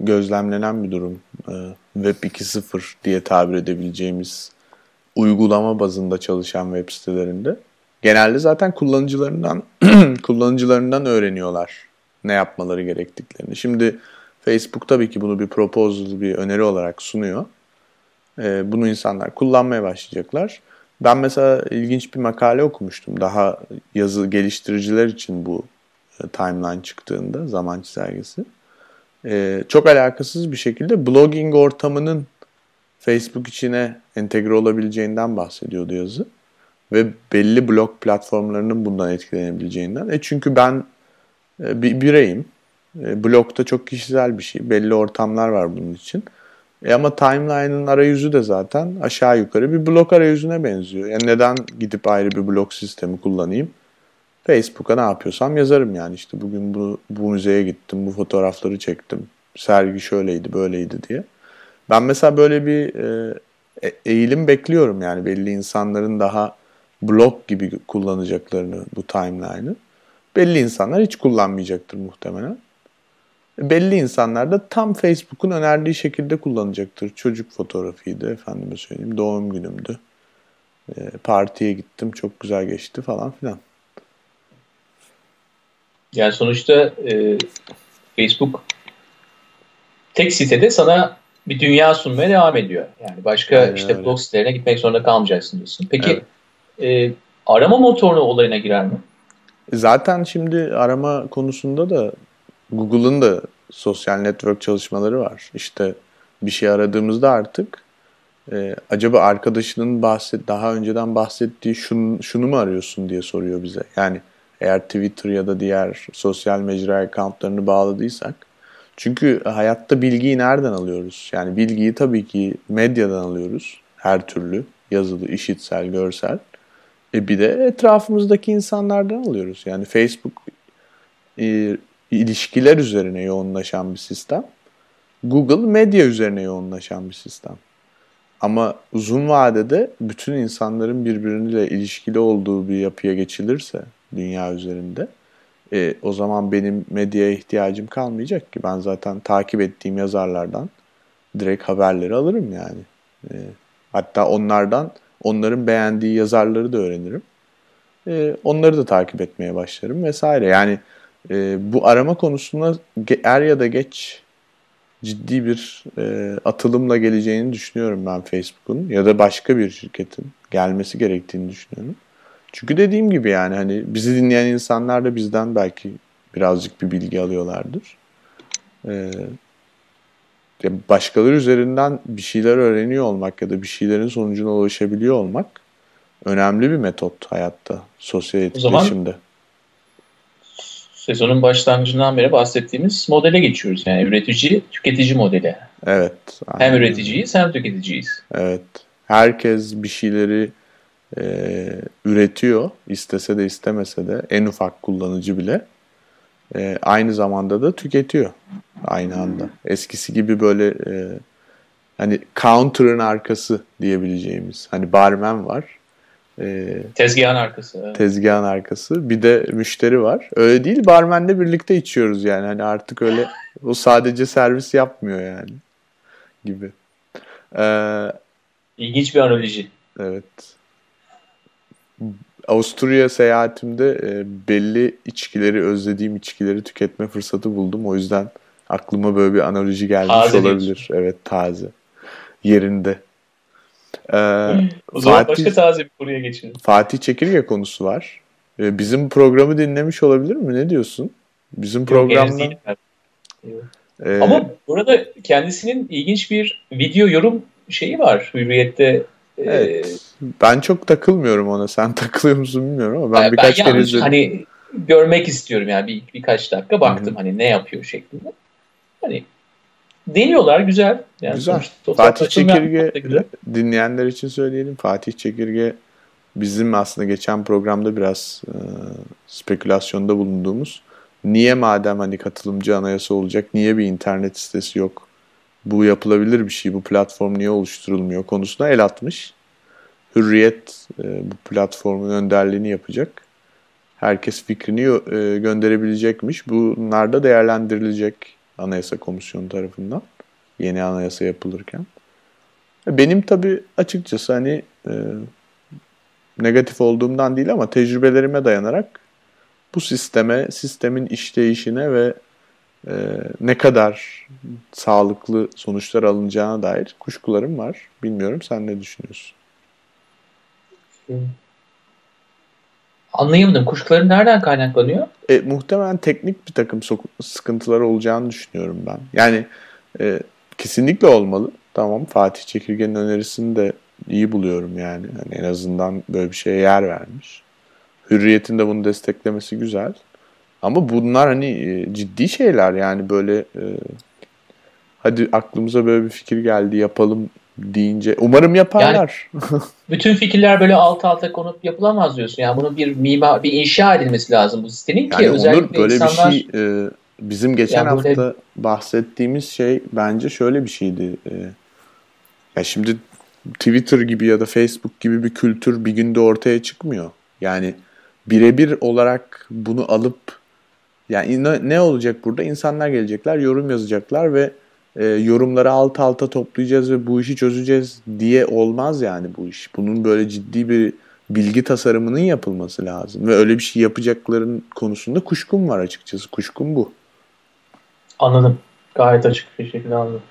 C: gözlemlenen bir durum. E, Web 2.0 diye tabir edebileceğimiz uygulama bazında çalışan web sitelerinde. Genelde zaten kullanıcılarından *clears throat* kullanıcılarından öğreniyorlar ne yapmaları gerektiklerini. Şimdi Facebook tabii ki bunu bir proposal, bir öneri olarak sunuyor. E, bunu insanlar kullanmaya başlayacaklar. Ben mesela ilginç bir makale okumuştum. Daha yazı geliştiriciler için bu e, timeline çıktığında zaman çizelgesi. E, çok alakasız bir şekilde blogging ortamının Facebook içine entegre olabileceğinden bahsediyordu yazı. Ve belli blog platformlarının bundan etkilenebileceğinden. E çünkü ben e, bir bireyim. E, blogda çok kişisel bir şey. Belli ortamlar var bunun için. E ama timeline'ın arayüzü de zaten aşağı yukarı bir blok arayüzüne benziyor. Yani neden gidip ayrı bir blok sistemi kullanayım? Facebook'a ne yapıyorsam yazarım yani işte bugün bu, bu müzeye gittim, bu fotoğrafları çektim, sergi şöyleydi, böyleydi diye. Ben mesela böyle bir e, e- eğilim bekliyorum yani belli insanların daha blog gibi kullanacaklarını bu timeline'ı. Belli insanlar hiç kullanmayacaktır muhtemelen. Belli insanlar da tam Facebook'un önerdiği şekilde kullanacaktır. Çocuk fotoğrafıydı, efendime söyleyeyim, doğum günümdü. E, partiye gittim, çok güzel geçti falan filan.
D: Yani sonuçta e, Facebook tek sitede sana bir dünya sunmaya devam ediyor. Yani başka
C: Aynen
D: işte
C: öyle.
D: blog sitelerine gitmek zorunda kalmayacaksın diyorsun. Peki e, arama motorunu olayına girer mi?
C: Zaten şimdi arama konusunda da Google'ın da sosyal network çalışmaları var. İşte bir şey aradığımızda artık e, acaba arkadaşının bahset daha önceden bahsettiği şunu, şunu mu arıyorsun diye soruyor bize. Yani eğer Twitter ya da diğer sosyal mecra accountlarını bağladıysak. Çünkü hayatta bilgiyi nereden alıyoruz? Yani bilgiyi tabii ki medyadan alıyoruz. Her türlü yazılı, işitsel, görsel. E bir de etrafımızdaki insanlardan alıyoruz. Yani Facebook e, ilişkiler üzerine yoğunlaşan bir sistem. Google medya üzerine yoğunlaşan bir sistem. Ama uzun vadede bütün insanların birbiriyle ilişkili olduğu bir yapıya geçilirse dünya üzerinde e, o zaman benim medyaya ihtiyacım kalmayacak ki. Ben zaten takip ettiğim yazarlardan direkt haberleri alırım yani. E, hatta onlardan onların beğendiği yazarları da öğrenirim. E, onları da takip etmeye başlarım vesaire. Yani e, bu arama konusunda ge- er ya da geç ciddi bir e, atılımla geleceğini düşünüyorum ben Facebook'un ya da başka bir şirketin gelmesi gerektiğini düşünüyorum. Çünkü dediğim gibi yani hani bizi dinleyen insanlar da bizden belki birazcık bir bilgi alıyorlardır. Ee, başkaları üzerinden bir şeyler öğreniyor olmak ya da bir şeylerin sonucuna ulaşabiliyor olmak önemli bir metot hayatta, sosyal
D: O zaman-
C: etkileşimde.
D: Sezonun başlangıcından beri bahsettiğimiz modele geçiyoruz. Yani üretici, tüketici modeli.
C: Evet.
D: Hem
C: aynen.
D: üreticiyiz hem tüketiciyiz.
C: Evet. Herkes bir şeyleri e, üretiyor. istese de istemese de en ufak kullanıcı bile. E, aynı zamanda da tüketiyor. Aynı anda. Eskisi gibi böyle e, hani counter'ın arkası diyebileceğimiz. Hani barmen var. E,
D: Tezgahın arkası. evet.
C: tezgahın arkası. Bir de müşteri var. Öyle değil barmenle birlikte içiyoruz yani. Hani artık öyle *laughs* o sadece servis yapmıyor yani gibi. Ee,
D: İlginç bir analoji.
C: Evet. Avusturya seyahatimde e, belli içkileri, özlediğim içkileri tüketme fırsatı buldum. O yüzden aklıma böyle bir analoji gelmiş
D: Taze
C: olabilir.
D: diyorsun.
C: Evet taze. Yerinde. Ee,
D: O zaman
C: Fatih,
D: başka taze bir konuya geçelim.
C: Fatih Çekirge konusu var. Ee, bizim programı dinlemiş olabilir mi? Ne diyorsun? Bizim programda
D: değil.
C: e,
D: Ama burada kendisinin ilginç bir video yorum şeyi var Hürriyet'te. Ee,
C: evet. ben çok takılmıyorum ona. Sen *laughs* takılıyor musun bilmiyorum ama ben,
D: ben
C: birkaç kere
D: yalnız
C: izledim.
D: Hani görmek istiyorum yani bir, birkaç dakika baktım hani ne yapıyor şeklinde. Hani deniyorlar güzel. Yani
C: Güzel.
D: sonuçta
C: Fatih Çekirge
D: güzel.
C: dinleyenler için söyleyelim. Fatih Çekirge bizim aslında geçen programda biraz e, spekülasyonda bulunduğumuz niye madem hani katılımcı anayasa olacak niye bir internet sitesi yok bu yapılabilir bir şey bu platform niye oluşturulmuyor konusuna el atmış. Hürriyet e, bu platformun önderliğini yapacak. Herkes fikrini e, gönderebilecekmiş. Bunlar da değerlendirilecek Anayasa Komisyonu tarafından yeni anayasa yapılırken. Benim tabii açıkçası hani e, negatif olduğumdan değil ama tecrübelerime dayanarak bu sisteme, sistemin işleyişine ve e, ne kadar sağlıklı sonuçlar alınacağına dair kuşkularım var. Bilmiyorum sen ne düşünüyorsun?
D: Anlayamadım. Kuşkuların nereden kaynaklanıyor?
C: E, muhtemelen teknik bir takım sıkıntıları olacağını düşünüyorum ben. Yani e, kesinlikle olmalı. Tamam Fatih Çekirge'nin önerisini de iyi buluyorum yani. yani. En azından böyle bir şeye yer vermiş. Hürriyet'in de bunu desteklemesi güzel. Ama bunlar hani e, ciddi şeyler yani böyle e, hadi aklımıza böyle bir fikir geldi yapalım deyince umarım yaparlar.
D: Bütün fikirler böyle alt alta konup yapılamaz diyorsun. Yani bunun bir mimar, bir inşa edilmesi lazım bu sistemin ki
C: Yani
D: özellikle
C: Onur böyle
D: insanlar
C: bir şey e, bizim geçen
D: Yani böyle-
C: hafta bahsettiğimiz şey bence şöyle bir şeydi. E, ya şimdi Twitter gibi ya da Facebook gibi bir kültür bir günde ortaya çıkmıyor. Yani birebir olarak bunu alıp yani ne olacak burada? İnsanlar gelecekler, yorum yazacaklar ve e, yorumları alt alta toplayacağız ve bu işi çözeceğiz diye olmaz yani bu iş. Bunun böyle ciddi bir bilgi tasarımının yapılması lazım ve öyle bir şey yapacakların konusunda kuşkum var açıkçası. Kuşkum bu.
D: anladım. Gayet açık bir şekilde anladım.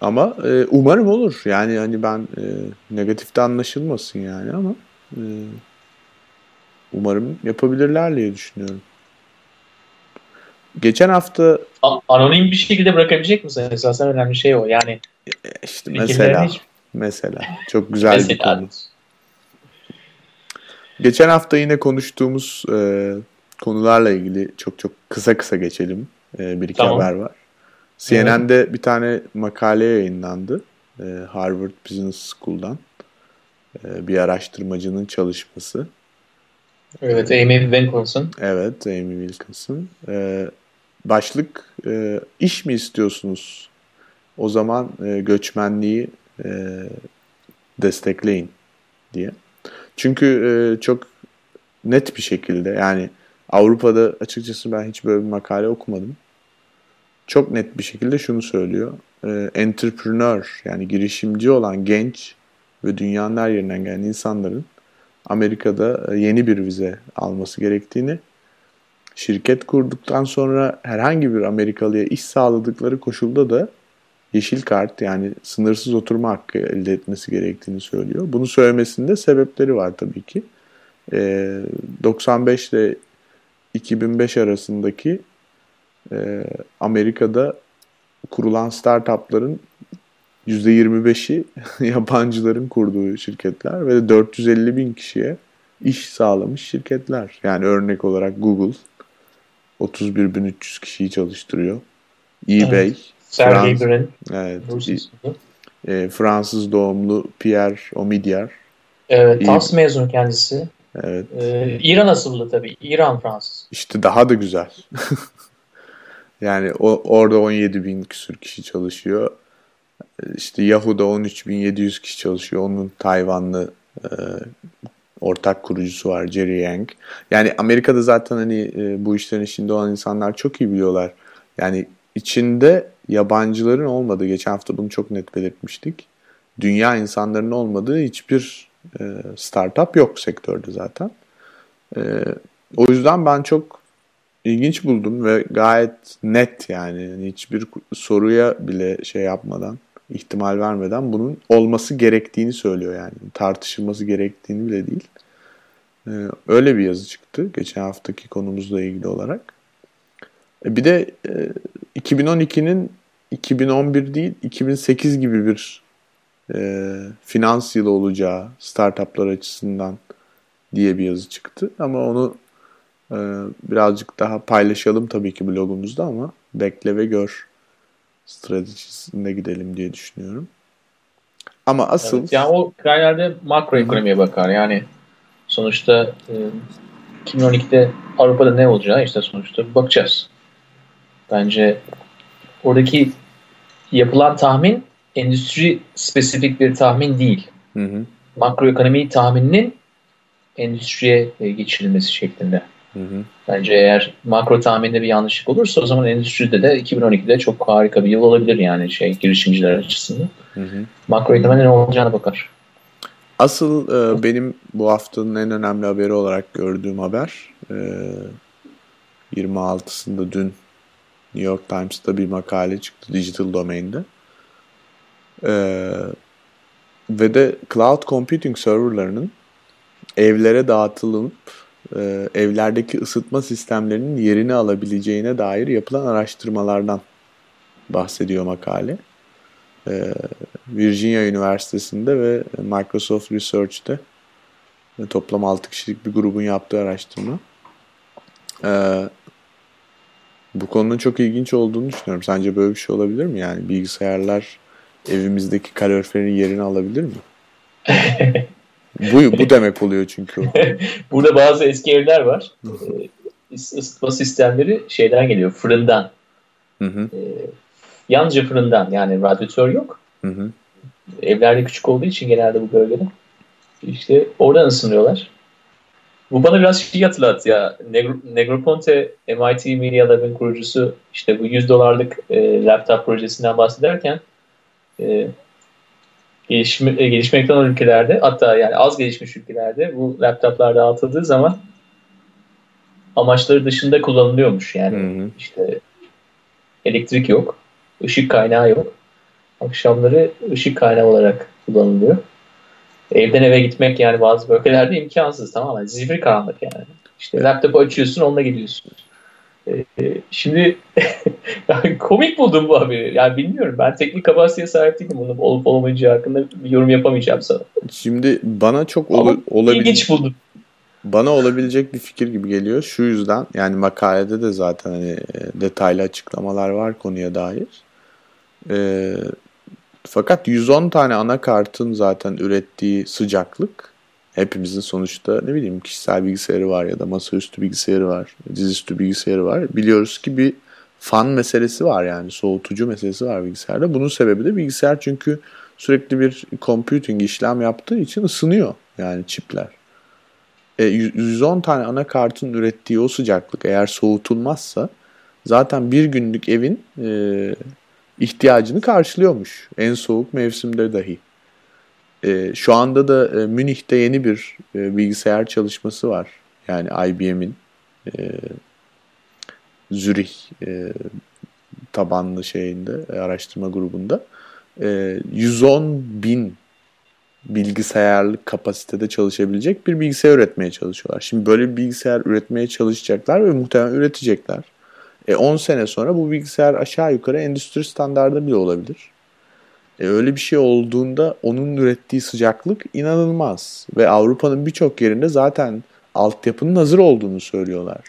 C: Ama e, umarım olur. Yani hani ben e, negatifte anlaşılmasın yani ama e, umarım yapabilirler diye düşünüyorum. Geçen hafta
D: A- Anonim bir şekilde bırakabilecek misin? Esasen önemli şey o. Yani
C: işte mesela
D: hiç-
C: mesela çok güzel bir konu. Geçen hafta yine konuştuğumuz e, konularla ilgili çok çok kısa kısa geçelim. E, bir iki
D: Tamam.
C: haber var. CNN'de bir tane makale yayınlandı. E, Harvard Business School'dan. E, bir araştırmacının çalışması.
D: Evet, Amy Wilkinson.
C: Evet, Amy Wilkinson. E, başlık e, iş mi istiyorsunuz? O zaman e, göçmenliği e, destekleyin diye. Çünkü e, çok net bir şekilde yani Avrupa'da açıkçası ben hiç böyle bir makale okumadım. Çok net bir şekilde şunu söylüyor. E, entrepreneur yani girişimci olan genç ve dünyanın her yerinden gelen insanların Amerika'da e, yeni bir vize alması gerektiğini şirket kurduktan sonra herhangi bir Amerikalıya iş sağladıkları koşulda da yeşil kart yani sınırsız oturma hakkı elde etmesi gerektiğini söylüyor. Bunu söylemesinde sebepleri var tabii ki. Ee, 95 ile 2005 arasındaki e, Amerika'da kurulan startupların %25'i *laughs* yabancıların kurduğu şirketler ve 450 bin kişiye iş sağlamış şirketler. Yani örnek olarak Google 31.300 kişiyi çalıştırıyor. eBay,
D: Sergey
C: Frans-
D: Brin.
C: evet, e, Fransız doğumlu Pierre Omidyar,
D: Evet. Tufts mezunu kendisi.
C: evet,
D: Ee, İran asıllı tabii. İran Fransız.
C: işte daha da güzel. *laughs* yani o, orada 17 bin küsür kişi çalışıyor. İşte Yahoo'da 13.700 kişi çalışıyor. Onun Tayvanlı e, ortak kurucusu var Jerry Yang. Yani Amerika'da zaten hani e, bu işlerin içinde olan insanlar çok iyi biliyorlar. Yani içinde yabancıların olmadığı, geçen hafta bunu çok net belirtmiştik. Dünya insanların olmadığı hiçbir e, startup yok sektörde zaten. E, o yüzden ben çok ilginç buldum ve gayet net yani hiçbir soruya bile şey yapmadan ihtimal vermeden bunun olması gerektiğini söylüyor yani tartışılması gerektiğini bile değil. Ee, öyle bir yazı çıktı geçen haftaki konumuzla ilgili olarak. E, bir de e, 2012'nin 2011 değil 2008 gibi bir e, finans yılı olacağı startuplar açısından diye bir yazı çıktı. Ama onu e, birazcık daha paylaşalım tabii ki blogumuzda ama bekle ve gör stratejisinde gidelim diye düşünüyorum. Ama asıl... Evet,
D: yani o genelde makro ekonomiye bakar. Yani sonuçta e, 2012'de Avrupa'da ne olacağı işte sonuçta bakacağız. Bence oradaki yapılan tahmin endüstri spesifik bir tahmin değil. Hı hı. Makroekonomi tahmininin endüstriye e, geçirilmesi şeklinde. Hı hı. Bence eğer makro tahminde bir yanlışlık olursa o zaman endüstride de 2012'de çok harika bir yıl olabilir yani şey girişimciler açısından. Hı hı. Makroekonomide ne olacağına bakar.
C: Asıl e, benim bu haftanın en önemli haberi olarak gördüğüm haber e, 26'sında dün New York Times'ta bir makale çıktı Digital Domain'de. E, ve de cloud computing serverlarının evlere dağıtılıp e, evlerdeki ısıtma sistemlerinin yerini alabileceğine dair yapılan araştırmalardan bahsediyor makale. E, Virginia Üniversitesi'nde ve Microsoft Research'te e, toplam 6 kişilik bir grubun yaptığı araştırma. E, bu konunun çok ilginç olduğunu düşünüyorum. Sence böyle bir şey olabilir mi? Yani bilgisayarlar evimizdeki kaloriferin yerini alabilir mi? *laughs* bu, bu demek oluyor çünkü. *laughs*
D: Burada bazı eski evler var. Ee, ısıtma sistemleri şeyden geliyor, fırından. Hı hı. Ee, yalnızca fırından yani radyatör yok. Hı hı. Evlerde küçük olduğu için genelde bu bölgede. İşte oradan ısınıyorlar. Bu bana biraz şey hatırlat ya. Negroponte MIT Media Lab'in kurucusu işte bu 100 dolarlık e, laptop projesinden bahsederken e, gelişme, e, gelişmekte olan ülkelerde hatta yani az gelişmiş ülkelerde bu laptoplar dağıtıldığı zaman amaçları dışında kullanılıyormuş. Yani hı hı. işte elektrik yok, ışık kaynağı yok. Akşamları ışık kaynağı olarak kullanılıyor. Evden eve gitmek yani bazı bölgelerde imkansız tamamen. Zifir karanlık yani. İşte laptopu açıyorsun onunla gidiyorsun. Ee, şimdi *laughs* yani komik buldum bu haberi. Yani bilmiyorum ben teknik kapasiteye sahip değilim. Bunun olup olamayacağı hakkında bir yorum yapamayacağım sana.
C: Şimdi bana çok ol, olabilir.
D: İlginç buldum.
C: Bana olabilecek bir fikir gibi geliyor. Şu yüzden yani makalede de zaten hani e, detaylı açıklamalar var konuya dair. E, fakat 110 tane anakartın zaten ürettiği sıcaklık hepimizin sonuçta ne bileyim kişisel bilgisayarı var ya da masaüstü bilgisayarı var, dizüstü bilgisayarı var. Biliyoruz ki bir fan meselesi var yani soğutucu meselesi var bilgisayarda. Bunun sebebi de bilgisayar çünkü sürekli bir computing işlem yaptığı için ısınıyor yani çipler. E, 110 tane anakartın ürettiği o sıcaklık eğer soğutulmazsa zaten bir günlük evin e, ihtiyacını karşılıyormuş en soğuk mevsimde dahi. E, şu anda da e, Münih'te yeni bir e, bilgisayar çalışması var. Yani IBM'in e, Zürih e, tabanlı şeyinde e, araştırma grubunda e, 110 bin bilgisayarlık kapasitede çalışabilecek bir bilgisayar üretmeye çalışıyorlar. Şimdi böyle bir bilgisayar üretmeye çalışacaklar ve muhtemelen üretecekler. E 10 sene sonra bu bilgisayar aşağı yukarı endüstri standardı bile olabilir. E öyle bir şey olduğunda onun ürettiği sıcaklık inanılmaz. Ve Avrupa'nın birçok yerinde zaten altyapının hazır olduğunu söylüyorlar.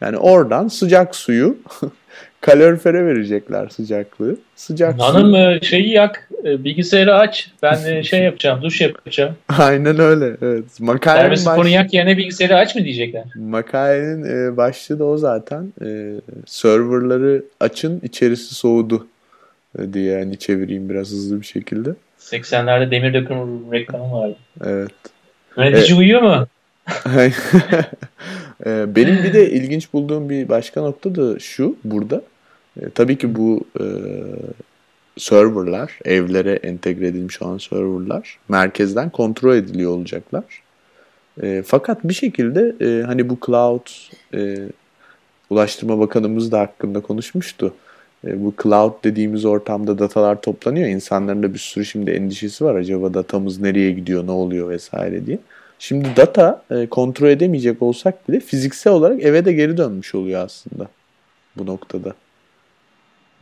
C: Yani oradan sıcak suyu *laughs* kalorifere verecekler sıcaklığı. Sıcak
D: Hanım su... E, şeyi yak, e, bilgisayarı aç. Ben e, şey yapacağım, duş yapacağım. *laughs*
C: Aynen öyle. Evet.
D: Makalenin baş... yak yerine bilgisayarı aç mı diyecekler?
C: Makalenin başlığı da o zaten. serverları açın, içerisi soğudu diye yani çevireyim biraz hızlı bir şekilde.
D: 80'lerde demir döküm reklamı vardı.
C: Evet.
D: Yönetici evet. uyuyor mu?
C: Ee, *laughs* benim bir de ilginç bulduğum bir başka nokta da şu burada. E, tabii ki bu e, serverlar, evlere entegre edilmiş olan serverlar merkezden kontrol ediliyor olacaklar. E, fakat bir şekilde e, hani bu cloud e, Ulaştırma Bakanımız da hakkında konuşmuştu. E, bu cloud dediğimiz ortamda datalar toplanıyor. İnsanların da bir sürü şimdi endişesi var. Acaba datamız nereye gidiyor, ne oluyor vesaire diye. Şimdi data e, kontrol edemeyecek olsak bile fiziksel olarak eve de geri dönmüş oluyor aslında bu noktada.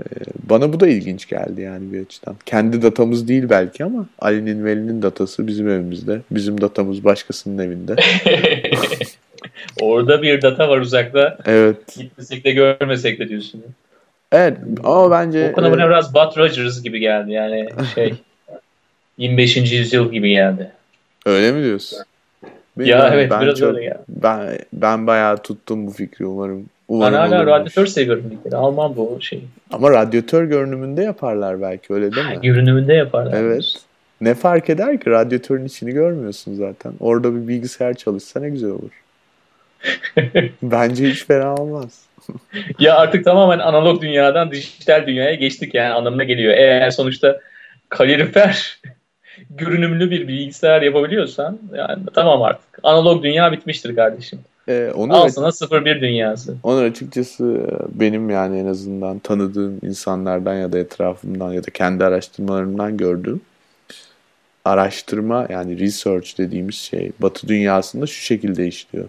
C: E, bana bu da ilginç geldi yani bir açıdan. Kendi datamız değil belki ama Ali'nin Veli'nin datası bizim evimizde. Bizim datamız başkasının evinde. *laughs*
D: Orada bir data var uzakta.
C: Evet.
D: Gitmesek de görmesek de diyorsun.
C: Evet ama bence...
D: O konuda bana biraz Bud Rogers gibi geldi yani şey *laughs* 25. yüzyıl gibi geldi.
C: Öyle mi diyorsun?
D: Bilmiyorum, ya evet biraz çok, öyle geldi.
C: Ben, ben bayağı tuttum bu fikri umarım.
D: umarım ben hala radyatör seviyorum bir kere. Almam bu şeyi.
C: Ama radyatör görünümünde yaparlar belki öyle değil mi?
D: görünümünde yaparlar.
C: Evet. Ne fark eder ki radyatörün içini görmüyorsun zaten. Orada bir bilgisayar çalışsa ne güzel olur. Bence hiç fena olmaz. *laughs*
D: ya artık tamamen analog dünyadan dijital dünyaya geçtik yani anlamına geliyor. Eğer sonuçta kalorifer *laughs* görünümlü bir bilgisayar yapabiliyorsan yani tamam artık. Analog dünya bitmiştir kardeşim.
C: Ee, onu
D: Al sana 01 dünyası.
C: Onun açıkçası benim yani en azından tanıdığım insanlardan ya da etrafımdan ya da kendi araştırmalarımdan gördüğüm araştırma yani research dediğimiz şey batı dünyasında şu şekilde işliyor.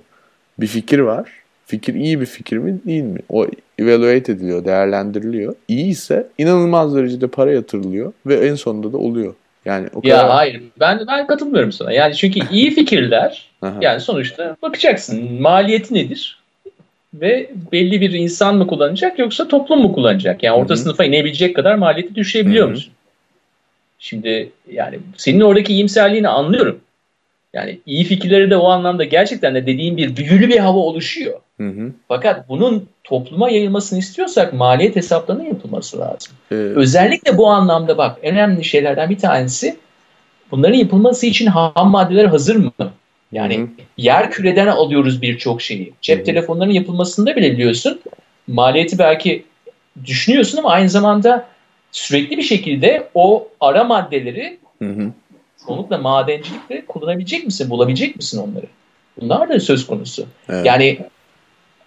C: Bir fikir var. Fikir iyi bir fikir mi değil mi? O evaluate ediliyor, değerlendiriliyor. İyi ise inanılmaz derecede para yatırılıyor ve en sonunda da oluyor. Yani o
D: kadar... Ya hayır ben ben katılmıyorum sana. Yani çünkü iyi fikirler *laughs* yani sonuçta bakacaksın maliyeti nedir? Ve belli bir insan mı kullanacak yoksa toplum mu kullanacak? Yani orta Hı-hı. sınıfa inebilecek kadar maliyeti düşürebiliyor Hı-hı. musun? Şimdi yani senin oradaki iyimserliğini anlıyorum. Yani iyi fikirleri de o anlamda gerçekten de dediğim bir büyülü bir hava oluşuyor. Hı hı. Fakat bunun topluma yayılmasını istiyorsak maliyet hesaplarının yapılması lazım. Ee, Özellikle bu anlamda bak önemli şeylerden bir tanesi bunların yapılması için ham maddeler hazır mı? Yani hı. yer küreden alıyoruz birçok şeyi. Cep hı hı. telefonlarının yapılmasında bile biliyorsun maliyeti belki düşünüyorsun ama aynı zamanda sürekli bir şekilde o ara maddeleri hı hı çoğunlukla madencilikle kullanabilecek misin, bulabilecek misin onları? Bunlar da söz konusu. Evet. Yani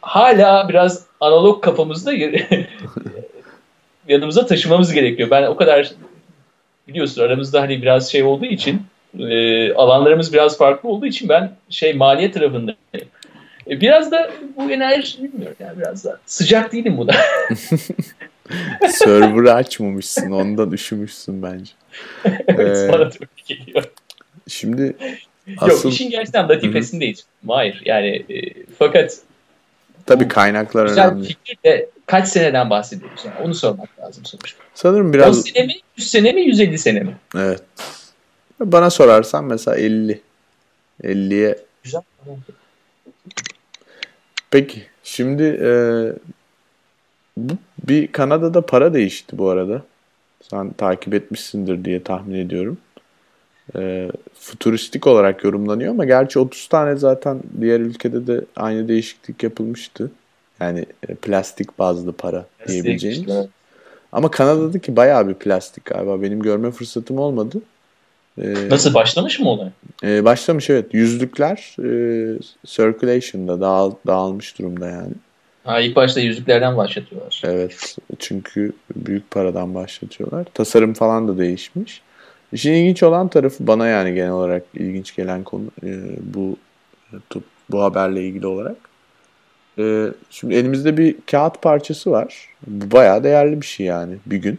D: hala biraz analog kafamızda *laughs* yanımıza taşımamız gerekiyor. Ben o kadar biliyorsun aramızda hani biraz şey olduğu için e, alanlarımız biraz farklı olduğu için ben şey maliyet tarafındayım. E, biraz da bu enerji bilmiyorum yani biraz da sıcak değilim bu da. *laughs* *laughs*
C: Server'ı açmamışsın ondan üşümüşsün bence. *laughs*
D: evet, ee, bana çok geliyor.
C: Şimdi
D: asıl... Yok işin gerçekten latifesindeyiz. Hayır yani e, fakat
C: Tabii kaynaklar
D: güzel
C: önemli.
D: fikir de kaç seneden bahsediyoruz yani onu sormak lazım sonuçta.
C: Sanırım biraz...
D: 10 sene mi, 100 sene mi, 150 sene mi?
C: Evet. Bana sorarsan mesela 50. 50'ye...
D: Güzel.
C: Peki şimdi e, bu bir Kanada'da para değişti bu arada. Sen takip etmişsindir diye tahmin ediyorum. E, futuristik olarak yorumlanıyor ama gerçi 30 tane zaten diğer ülkede de aynı değişiklik yapılmıştı. Yani e, plastik bazlı para diyebileceğimiz. Ama Kanada'daki bayağı bir plastik galiba. Benim görme fırsatım olmadı.
D: Ee, Nasıl başlamış mı olay?
C: E, başlamış evet. Yüzlükler e, circulation'da dağıl, dağılmış durumda yani.
D: Ha, ilk başta yüzüklerden başlatıyorlar.
C: Evet. Çünkü büyük paradan başlatıyorlar. Tasarım falan da değişmiş. İşin ilginç olan tarafı bana yani genel olarak ilginç gelen konu e, bu bu haberle ilgili olarak. E, şimdi elimizde bir kağıt parçası var. Bu bayağı değerli bir şey yani bir gün.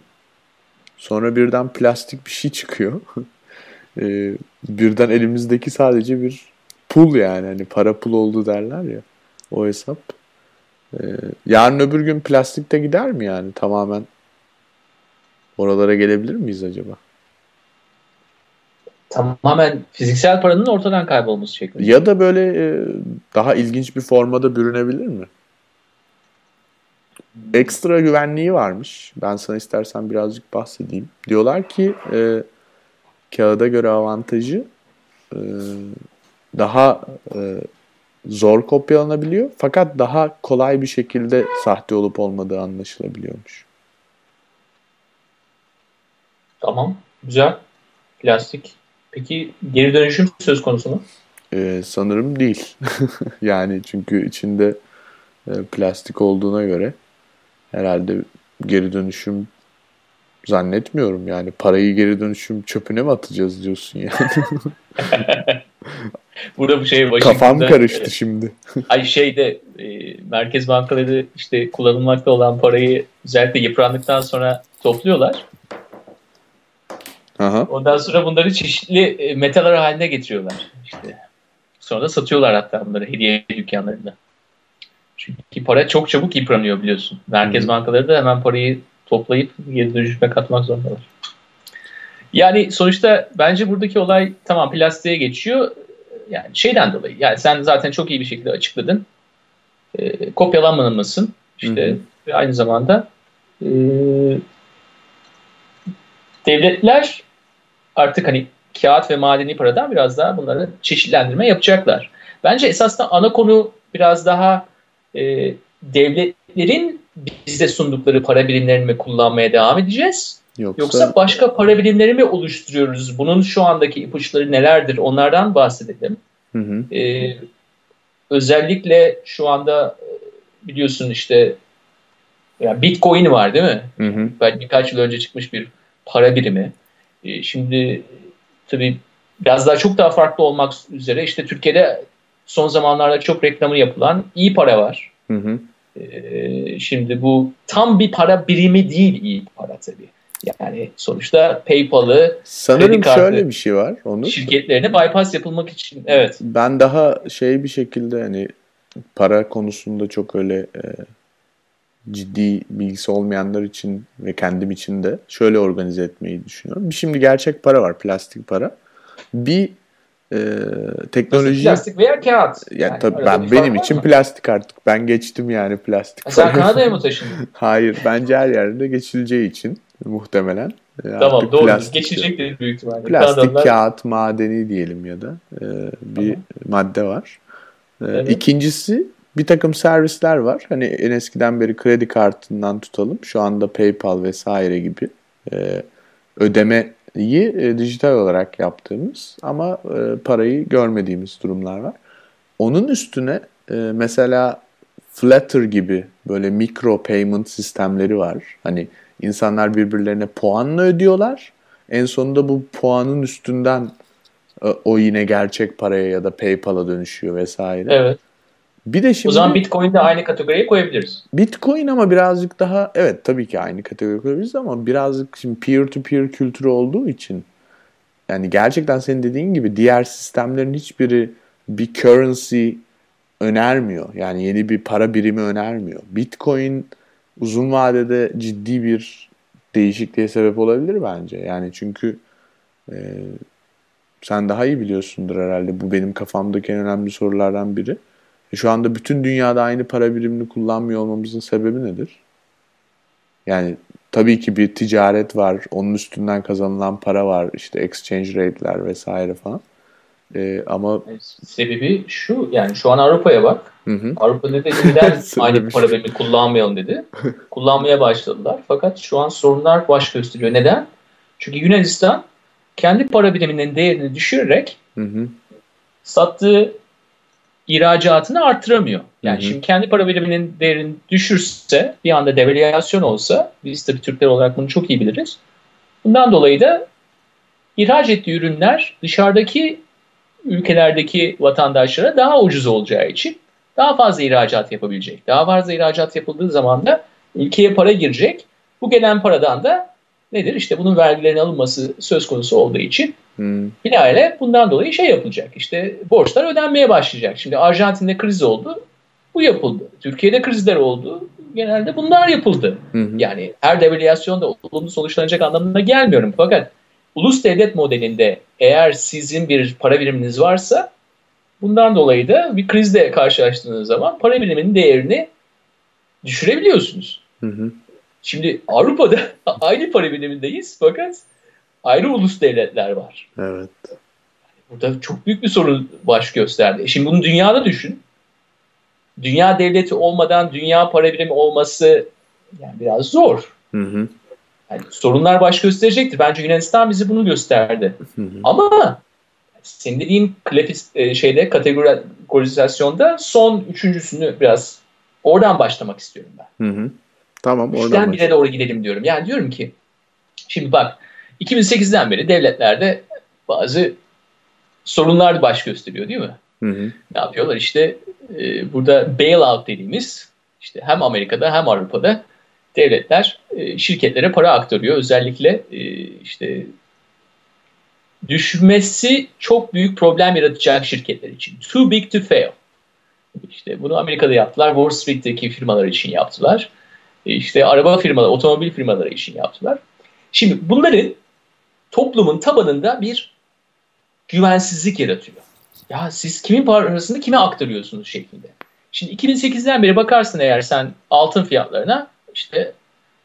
C: Sonra birden plastik bir şey çıkıyor. *laughs* e, birden elimizdeki sadece bir pul yani. Hani para pul oldu derler ya. O hesap. Ee, yarın öbür gün plastikte gider mi yani tamamen? Oralara gelebilir miyiz acaba?
D: Tamamen fiziksel paranın ortadan kaybolması şeklinde.
C: Ya da böyle e, daha ilginç bir formada bürünebilir mi? Ekstra güvenliği varmış. Ben sana istersen birazcık bahsedeyim. Diyorlar ki e, kağıda göre avantajı e, daha e, zor kopyalanabiliyor fakat daha kolay bir şekilde sahte olup olmadığı anlaşılabiliyormuş.
D: Tamam. Güzel. Plastik. Peki geri dönüşüm söz konusu mu?
C: Ee, sanırım değil. *laughs* yani çünkü içinde e, plastik olduğuna göre herhalde geri dönüşüm zannetmiyorum. Yani parayı geri dönüşüm çöpüne mi atacağız diyorsun yani. *laughs* *laughs* *laughs*
D: Burada bu şey
C: Kafam karıştı şimdi. *laughs*
D: ay şeyde e, merkez bankaları işte kullanılmakta olan parayı özellikle yıprandıktan sonra topluyorlar.
C: Aha.
D: Ondan sonra bunları çeşitli e, metaller haline getiriyorlar. İşte sonra da satıyorlar hatta bunları hediye dükkanlarında. Çünkü para çok çabuk yıpranıyor biliyorsun. Merkez
C: Hı.
D: bankaları da hemen parayı toplayıp geri dönüşüme katmak zorundalar. Yani sonuçta bence buradaki olay tamam plastiğe geçiyor. Yani şeyden dolayı. Yani sen zaten çok iyi bir şekilde açıkladın. E, kopyalanmamasın. İşte
C: Hı hı.
D: ve aynı zamanda e, devletler artık hani kağıt ve madeni paradan biraz daha bunları çeşitlendirme yapacaklar. Bence esasında ana konu biraz daha e, devletlerin bize sundukları para birimlerini mi kullanmaya devam edeceğiz?
C: Yoksa,
D: Yoksa başka para birimleri mi oluşturuyoruz? Bunun şu andaki ipuçları nelerdir? Onlardan bahsedelim.
C: Hı hı.
D: Ee, özellikle şu anda e, biliyorsun işte ya Bitcoin var değil mi?
C: Hı hı.
D: Belki birkaç yıl önce çıkmış bir para birimi. Ee, şimdi tabii biraz daha çok daha farklı olmak üzere işte Türkiye'de son zamanlarda çok reklamı yapılan iyi para var.
C: Hı hı.
D: Ee, şimdi bu tam bir para birimi değil iyi para tabii. Yani sonuçta PayPal'ı
C: Sanırım
D: kartı
C: şöyle bir şey var. Onu
D: şirketlerine bypass yapılmak için evet.
C: ben daha şey bir şekilde hani para konusunda çok öyle e, ciddi bilgisi olmayanlar için ve kendim için de şöyle organize etmeyi düşünüyorum. Bir Şimdi gerçek para var, plastik para. Bir e, teknoloji
D: Plastik veya kağıt.
C: yani, tabii
D: arada
C: ben benim için
D: mı?
C: plastik artık. Ben geçtim yani plastik.
D: Sen. Kanada'ya mı taşındın? *laughs*
C: Hayır, bence her yerde geçileceği için muhtemelen.
D: Tamam
C: artık
D: doğru.
C: plastik-
D: Geçecektir büyük ihtimalle.
C: Plastik,
D: Kanadalılar-
C: kağıt, madeni diyelim ya da e, bir madde var. E,
D: Evet.
C: İkincisi bir takım servisler var. Hani en eskiden beri kredi kartından tutalım. Şu anda PayPal vesaire gibi e, ödemeyi e, dijital olarak yaptığımız ama e, parayı görmediğimiz durumlar var. Onun üstüne e, mesela Flutter gibi böyle mikro payment sistemleri var. Hani insanlar birbirlerine puanla ödüyorlar. En sonunda bu puanın üstünden e, o yine gerçek paraya ya da PayPal'a dönüşüyor vesaire.
D: Evet.
C: Bir de şimdi
D: O zaman Bitcoin'i de aynı kategoriye koyabiliriz.
C: Bitcoin ama birazcık daha evet tabii ki aynı kategori koyabiliriz ama birazcık şimdi peer to peer kültürü olduğu için yani gerçekten senin dediğin gibi diğer sistemlerin hiçbiri bir currency önermiyor. Yani yeni bir para birimi önermiyor. Bitcoin uzun vadede ciddi bir değişikliğe sebep olabilir bence. Yani çünkü e, sen daha iyi biliyorsundur herhalde. Bu benim kafamdaki en önemli sorulardan biri. E, Şu anda bütün dünyada aynı para birimini kullanmıyor olmamızın sebebi nedir? Yani tabii ki bir ticaret var. Onun üstünden kazanılan para var. İşte exchange rate'ler vesaire falan. E, ama
D: Sebebi şu yani şu an Avrupa'ya bak.
C: hı hı,
D: Avrupa dedi *laughs* neden aynı birimini kullanmayalım dedi. *laughs* Kullanmaya başladılar. Fakat şu an sorunlar baş gösteriyor. Neden? Çünkü Yunanistan kendi para biriminin değerini düşürerek
C: hı hı,
D: sattığı ihracatını artıramıyor. Yani
C: Hı hı.
D: şimdi kendi para biriminin değerini düşürse bir anda devalüasyon olsa biz tabii Türkler olarak bunu çok iyi biliriz. Bundan dolayı da ihraç ettiği ürünler dışarıdaki ülkelerdeki vatandaşlara daha ucuz olacağı için daha fazla ihracat yapabilecek. Daha fazla ihracat yapıldığı zaman da ülkeye para girecek. Bu gelen paradan da nedir? İşte bunun vergilerin alınması söz konusu olduğu için
C: hı.
D: Binaenaleyh bundan dolayı şey yapılacak. İşte borçlar ödenmeye başlayacak. Şimdi Arjantin'de kriz oldu. Bu yapıldı. Türkiye'de krizler oldu. Genelde bunlar yapıldı.
C: Hı.
D: Yani her devalüasyon da olumlu sonuçlanacak anlamına gelmiyorum. Fakat ulus devlet modelinde eğer sizin bir para biriminiz varsa bundan dolayı da bir krizle karşılaştığınız zaman para biriminin değerini düşürebiliyorsunuz.
C: Hı hı.
D: Şimdi Avrupa'da *laughs* aynı para birimindeyiz fakat ayrı ulus devletler var.
C: Evet.
D: Burada çok büyük bir sorun baş gösterdi. E Şimdi bunu dünyada düşün. Dünya devleti olmadan dünya para birimi olması yani biraz zor.
C: Hı hı.
D: Yani sorunlar baş gösterecektir. Bence Yunanistan bizi bunu gösterdi.
C: Hı hı.
D: Ama senin dediğin klepis, e, şeyde kategorizasyonda son üçüncüsünü biraz oradan başlamak istiyorum ben.
C: Hı hı. Tamam oradan
D: Üçten bire doğru gidelim diyorum. Yani diyorum ki şimdi bak 2008'den beri devletlerde bazı sorunlar baş gösteriyor değil mi?
C: Hı hı.
D: Ne yapıyorlar işte e, burada bailout dediğimiz işte hem Amerika'da hem Avrupa'da devletler e, şirketlere para aktarıyor. Özellikle e, işte düşmesi çok büyük problem yaratacak şirketler için. Too big to fail. İşte bunu Amerika'da yaptılar. Wall Street'teki firmalar için yaptılar. E, İşte araba firmaları, otomobil firmaları için yaptılar. Şimdi bunların toplumun tabanında bir güvensizlik yaratıyor. Ya siz kimin parasını kime aktarıyorsunuz şeklinde. Şimdi 2008'den beri bakarsın eğer sen altın fiyatlarına işte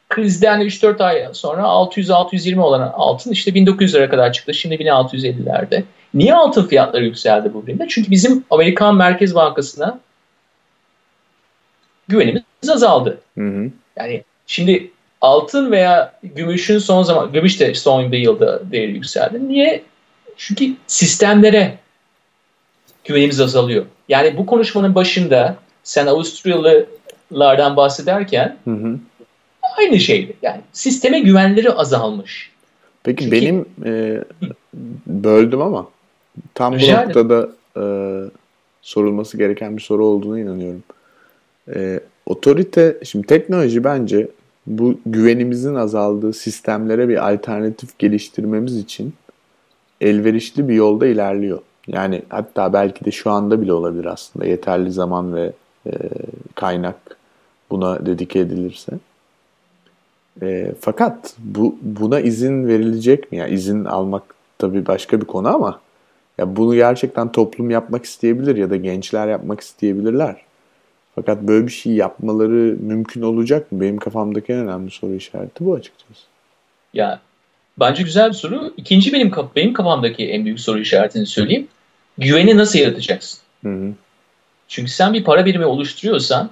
D: krizden 3-4 ay sonra 600-620 olan altın işte 1900 lira kadar çıktı. Şimdi 1650'lerde. Niye altın fiyatları yükseldi bu bölümde? Çünkü bizim Amerikan Merkez Bankası'na güvenimiz azaldı.
C: Hı hı.
D: Yani şimdi altın veya gümüşün son zaman, gümüş de son bir yılda değeri yükseldi. Niye? Çünkü sistemlere güvenimiz azalıyor. Yani bu konuşmanın başında sen Avusturyalılardan bahsederken
C: Hı hı.
D: aynı şeydi. Yani sisteme güvenleri azalmış.
C: Peki
D: Çünkü-
C: benim e, böldüm ama tam bu noktada e, sorulması gereken bir soru olduğunu inanıyorum. E, otorite, şimdi teknoloji bence bu güvenimizin azaldığı sistemlere bir alternatif geliştirmemiz için elverişli bir yolda ilerliyor. Yani hatta belki de şu anda bile olabilir aslında yeterli zaman ve e, kaynak buna dedike edilirse. E, fakat bu buna izin verilecek mi? Ya izin almak tabii başka bir konu ama ya bunu gerçekten toplum yapmak isteyebilir ya da gençler yapmak isteyebilirler. Fakat böyle bir şey yapmaları mümkün olacak mı? Benim kafamdaki en önemli soru işareti bu açıkçası.
D: Ya bence güzel bir soru. İkinci benim benim kafamdaki en büyük soru işaretini söyleyeyim. Güveni nasıl yaratacaksın?
C: Hı hı.
D: Çünkü sen bir para birimi oluşturuyorsan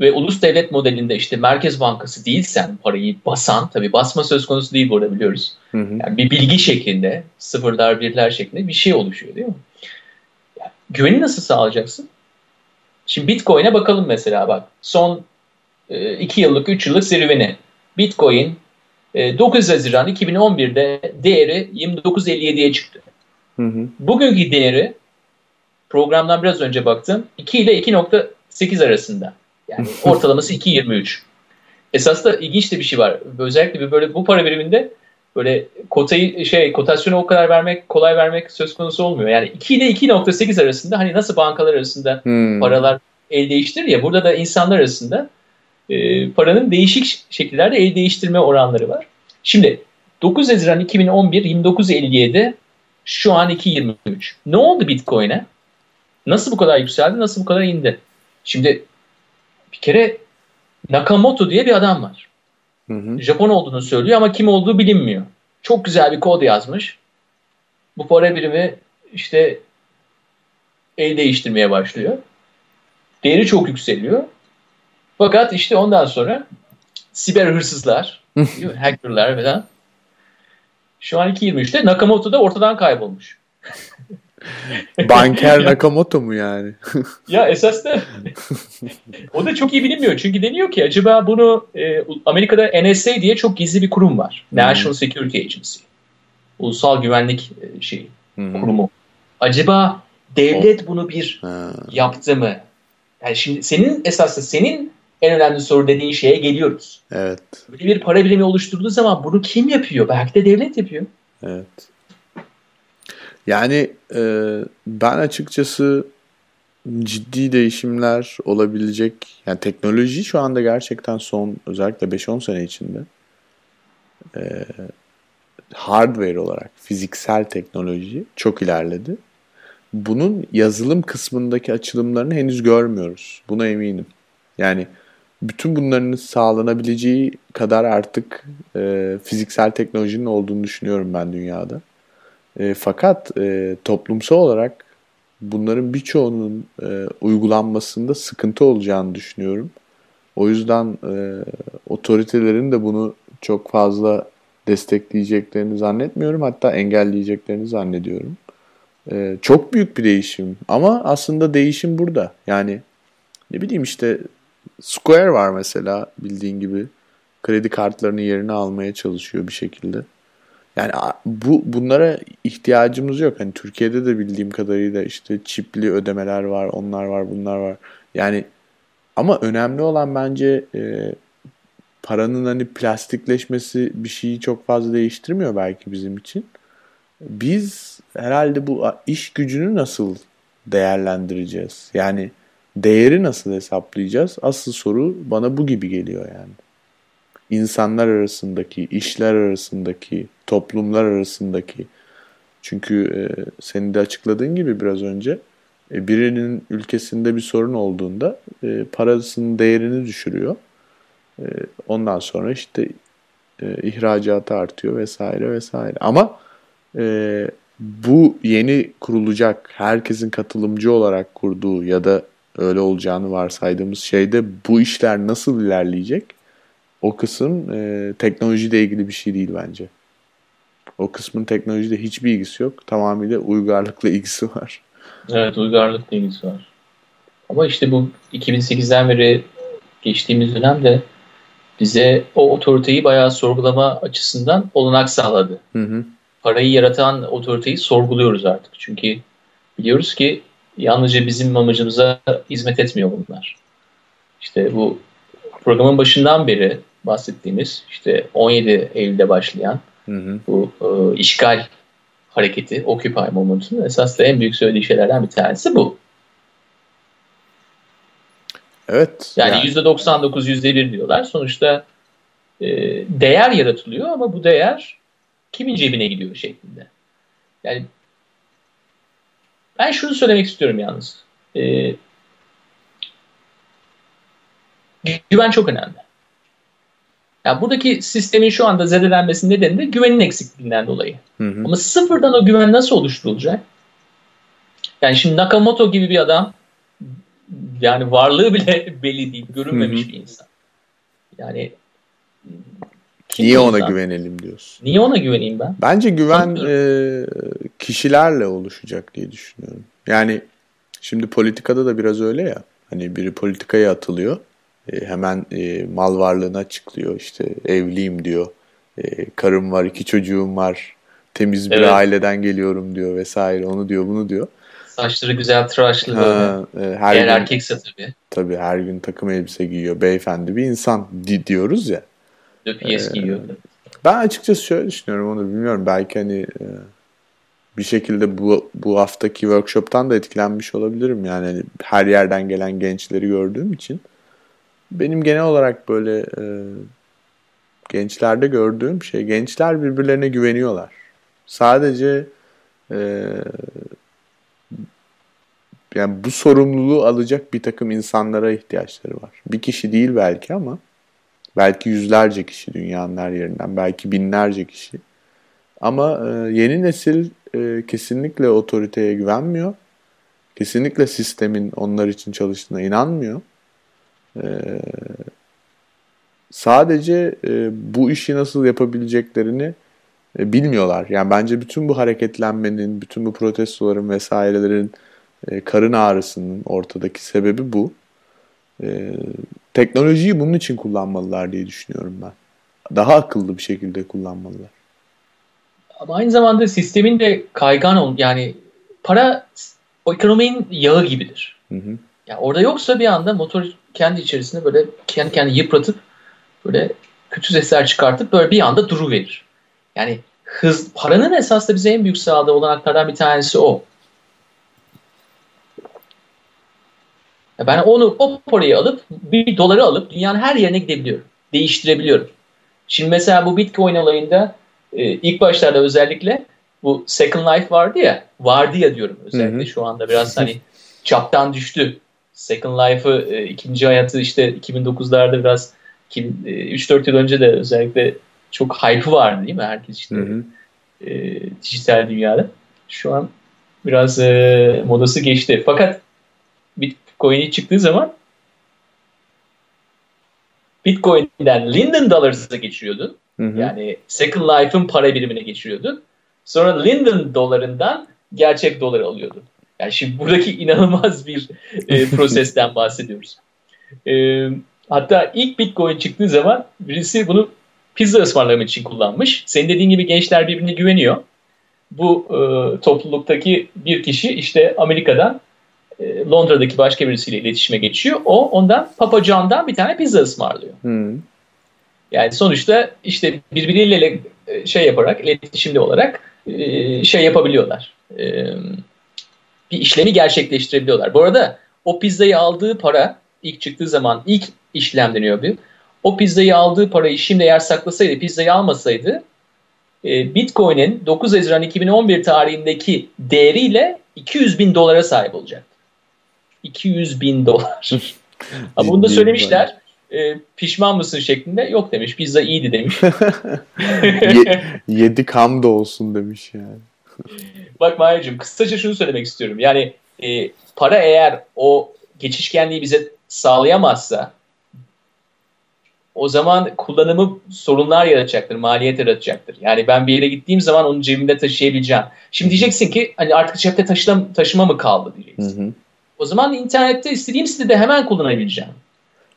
D: ve ulus devlet modelinde işte Merkez Bankası değilsen parayı basan, tabii basma söz konusu değil burada biliyoruz.
C: Hı hı.
D: Yani bir bilgi şeklinde, sıfırlar birler şeklinde bir şey oluşuyor değil mi? Yani güveni nasıl sağlayacaksın? Şimdi Bitcoin'e bakalım mesela bak. Son 2 yıllık, 3 yıllık serüveni. Bitcoin e, 9 Haziran 2011'de değeri 29.57'ye çıktı.
C: Hı hı.
D: Bugünkü değeri programdan biraz önce baktım 2 ile 2.8 arasında. Yani ortalaması 2.23. Esas da ilginç de bir şey var. Özellikle bir böyle bu para biriminde böyle kotayı şey kotasyonu o kadar vermek kolay vermek söz konusu olmuyor. Yani 2 ile 2.8 arasında hani nasıl bankalar arasında
C: Hmm.
D: paralar el değiştirir ya burada da insanlar arasında e, paranın değişik şekillerde el değiştirme oranları var. Şimdi 9 Haziran 2011 29.57 şu an 2.23. Ne oldu Bitcoin'e? Nasıl bu kadar yükseldi? Nasıl bu kadar indi? Şimdi bir kere Nakamoto diye bir adam var.
C: Hı hı.
D: Japon olduğunu söylüyor ama kim olduğu bilinmiyor. Çok güzel bir kod yazmış. Bu para birimi işte el değiştirmeye başlıyor. Değeri çok yükseliyor. Fakat işte ondan sonra siber hırsızlar, hackerlar falan. Şu an 2.23'te Nakamoto da ortadan kaybolmuş. *laughs* *laughs*
C: Banker Nakamoto mu yani? *laughs*
D: Ya esas da o da çok iyi bilinmiyor. Çünkü deniyor ki acaba bunu e, Amerika'da NSA diye çok gizli bir kurum var. National Security Agency. Ulusal Güvenlik e, şeyi,
C: Hı hı.
D: kurumu. Acaba devlet bunu bir
C: Ha.
D: yaptı mı? Yani şimdi senin esasında senin en önemli soru dediğin şeye geliyoruz.
C: Evet.
D: Böyle bir para birimi oluşturduğu zaman bunu kim yapıyor? Belki de devlet yapıyor.
C: Evet. Yani e, ben açıkçası ciddi değişimler olabilecek yani teknoloji şu anda gerçekten son özellikle 5-10 sene içinde e, hardware olarak fiziksel teknoloji çok ilerledi. Bunun yazılım kısmındaki açılımlarını henüz görmüyoruz. Buna eminim. Yani bütün bunların sağlanabileceği kadar artık e, fiziksel teknolojinin olduğunu düşünüyorum ben dünyada. E, fakat e, toplumsal olarak bunların birçoğunun e, uygulanmasında sıkıntı olacağını düşünüyorum. O yüzden e, otoritelerin de bunu çok fazla destekleyeceklerini zannetmiyorum. Hatta engelleyeceklerini zannediyorum. E, çok büyük bir değişim. Ama aslında değişim burada. Yani ne bileyim işte Square var mesela bildiğin gibi. Kredi kartlarının yerini almaya çalışıyor bir şekilde. Yani bu bunlara ihtiyacımız yok. Hani Türkiye'de de bildiğim kadarıyla işte çipli ödemeler var, onlar var, bunlar var. Yani ama önemli olan bence e, paranın hani plastikleşmesi bir şeyi çok fazla değiştirmiyor belki bizim için. Biz herhalde bu iş gücünü nasıl değerlendireceğiz? Yani değeri nasıl hesaplayacağız? Asıl soru bana bu gibi geliyor yani. İnsanlar arasındaki, işler arasındaki, toplumlar arasındaki. Çünkü e, senin de açıkladığın gibi biraz önce e, birinin ülkesinde bir sorun olduğunda e, parasının değerini düşürüyor. E, ondan sonra işte e, ihracatı artıyor vesaire vesaire. Ama e, bu yeni kurulacak herkesin katılımcı olarak kurduğu ya da öyle olacağını varsaydığımız şeyde bu işler nasıl ilerleyecek? O kısım e, teknolojiyle ilgili bir şey değil bence. O kısmın teknolojide hiçbir ilgisi yok. Tamamıyla uygarlıkla *laughs* ilgisi var.
D: Evet uygarlıkla ilgisi var. Ama işte bu 2008'den beri geçtiğimiz dönemde bize o otoriteyi bayağı sorgulama açısından olanak sağladı.
C: Hı hı.
D: Parayı yaratan otoriteyi sorguluyoruz artık. Çünkü biliyoruz ki yalnızca bizim amacımıza hizmet etmiyor bunlar. İşte bu programın başından beri bahsettiğimiz işte 17 Eylül'de başlayan
C: Hı hı.
D: bu e, işgal hareketi, Occupy Movement'ın esas da en büyük söylediği şeylerden bir tanesi bu.
C: Evet.
D: Yani,
C: yani.
D: %99, %1 diyorlar. Sonuçta e, değer yaratılıyor ama bu değer kimin cebine gidiyor şeklinde. Yani ben şunu söylemek istiyorum yalnız. E, güven çok önemli. Yani buradaki sistemin şu anda zedelenmesinin nedeni de güvenin eksikliğinden dolayı.
C: Hı hı.
D: Ama sıfırdan o güven nasıl oluşturulacak? Yani şimdi Nakamoto gibi bir adam yani varlığı bile *laughs* belli değil, görünmemiş
C: Hı hı.
D: bir insan. Yani kim
C: Niye ona
D: insan?
C: güvenelim diyorsun?
D: Niye ona güveneyim ben?
C: Bence güven e, kişilerle oluşacak diye düşünüyorum. Yani şimdi politikada da biraz öyle ya. Hani biri politikaya atılıyor. E, hemen e, mal varlığını açıklıyor. İşte evliyim diyor. E, karım var, iki çocuğum var. Temiz bir
D: Evet.
C: aileden geliyorum diyor vesaire. Onu diyor, bunu diyor.
D: Saçları güzel tıraşlı böyle.
C: Ha, e, her
D: Eğer
C: gün,
D: erkekse tabii.
C: tabii her gün takım elbise giyiyor. Beyefendi bir insan di- diyoruz ya. Ee,
D: giyiyor.
C: Ben açıkçası şöyle düşünüyorum onu bilmiyorum. Belki hani bir şekilde bu bu haftaki workshop'tan da etkilenmiş olabilirim. Yani hani her yerden gelen gençleri gördüğüm için. Benim genel olarak böyle e, gençlerde gördüğüm şey gençler birbirlerine güveniyorlar. Sadece e, yani bu sorumluluğu alacak bir takım insanlara ihtiyaçları var. Bir kişi değil belki ama belki yüzlerce kişi dünyanın her yerinden, belki binlerce kişi. Ama e, yeni nesil e, kesinlikle otoriteye güvenmiyor. Kesinlikle sistemin onlar için çalıştığına inanmıyor. E, sadece e, bu işi nasıl yapabileceklerini e, bilmiyorlar. Yani bence bütün bu hareketlenmenin, bütün bu protestoların vesairelerin e, karın ağrısının ortadaki sebebi bu. Teknolojiyi bunun için kullanmalılar diye düşünüyorum ben. Daha akıllı bir şekilde kullanmalılar.
D: Ama aynı zamanda sistemin de kaygan ol yani para o ekonominin yağı gibidir.
C: Hı hı.
D: Yani orada yoksa bir anda motor kendi içerisinde böyle kendi kendini yıpratıp böyle kötü sesler çıkartıp böyle bir anda duru verir. Yani hız paranın esas da bize en büyük sağladığı olanaklardan bir tanesi o. Ya Ben onu o parayı alıp bir doları alıp dünyanın her yerine gidebiliyorum. Değiştirebiliyorum. Şimdi mesela bu Bitcoin olayında e, ilk başlarda özellikle bu Second Life vardı ya, vardı ya diyorum özellikle
C: Hı hı.
D: şu anda biraz hani *laughs* çaptan düştü. Second Life'ı e, ikinci hayatı işte 2009'larda biraz 2000, e, 3-4 yıl önce de özellikle çok hype'ı vardı değil mi? Herkes işte
C: Hı hı.
D: e, dijital dünyada. Şu an biraz e, modası geçti. Fakat Bitcoin çıktığı zaman Bitcoin'den Linden Dollars'a geçiriyordun.
C: Hı hı.
D: Yani Second Life'ın para birimine geçiriyordun. Sonra Linden dolarından gerçek dolar alıyordun. Yani şimdi buradaki *laughs* inanılmaz bir e, prosesten bahsediyoruz. E, hatta ilk Bitcoin çıktığı zaman birisi bunu pizza ısmarlamak için kullanmış. Senin dediğin gibi gençler birbirine güveniyor. Bu e, topluluktaki bir kişi işte Amerika'dan e, Londra'daki başka birisiyle iletişime geçiyor. O ondan Papa John'dan bir tane pizza ısmarlıyor.
C: Hı.
D: Yani sonuçta işte birbiriyle e, şey yaparak, iletişimli olarak e, şey yapabiliyorlar. E, bir işlemi gerçekleştirebiliyorlar. Bu arada o pizzayı aldığı para ilk çıktığı zaman ilk işlem deniyor bir. O pizzayı aldığı parayı şimdi eğer saklasaydı, pizzayı almasaydı e, Bitcoin'in 9 Haziran 2011 tarihindeki değeriyle 200 bin dolara sahip olacaktı. 200 bin dolar. Ama bunu da söylemişler. E, pişman mısın şeklinde. Yok demiş. Pizza iyiydi demiş. *laughs*
C: Ye- yedi kam da olsun demiş yani.
D: Bak Mahir'cim kısaca şunu söylemek istiyorum. Yani e, para eğer o geçişkenliği bize sağlayamazsa o zaman kullanımı sorunlar yaratacaktır, maliyet yaratacaktır. Yani ben bir yere gittiğim zaman onu cebimde taşıyabileceğim. Şimdi diyeceksin ki hani artık cepte taşıma, taşıma mı kaldı
C: Hı
D: diyeceksin.
C: hı.
D: O zaman internette istediğim sitede hemen kullanabileceğim.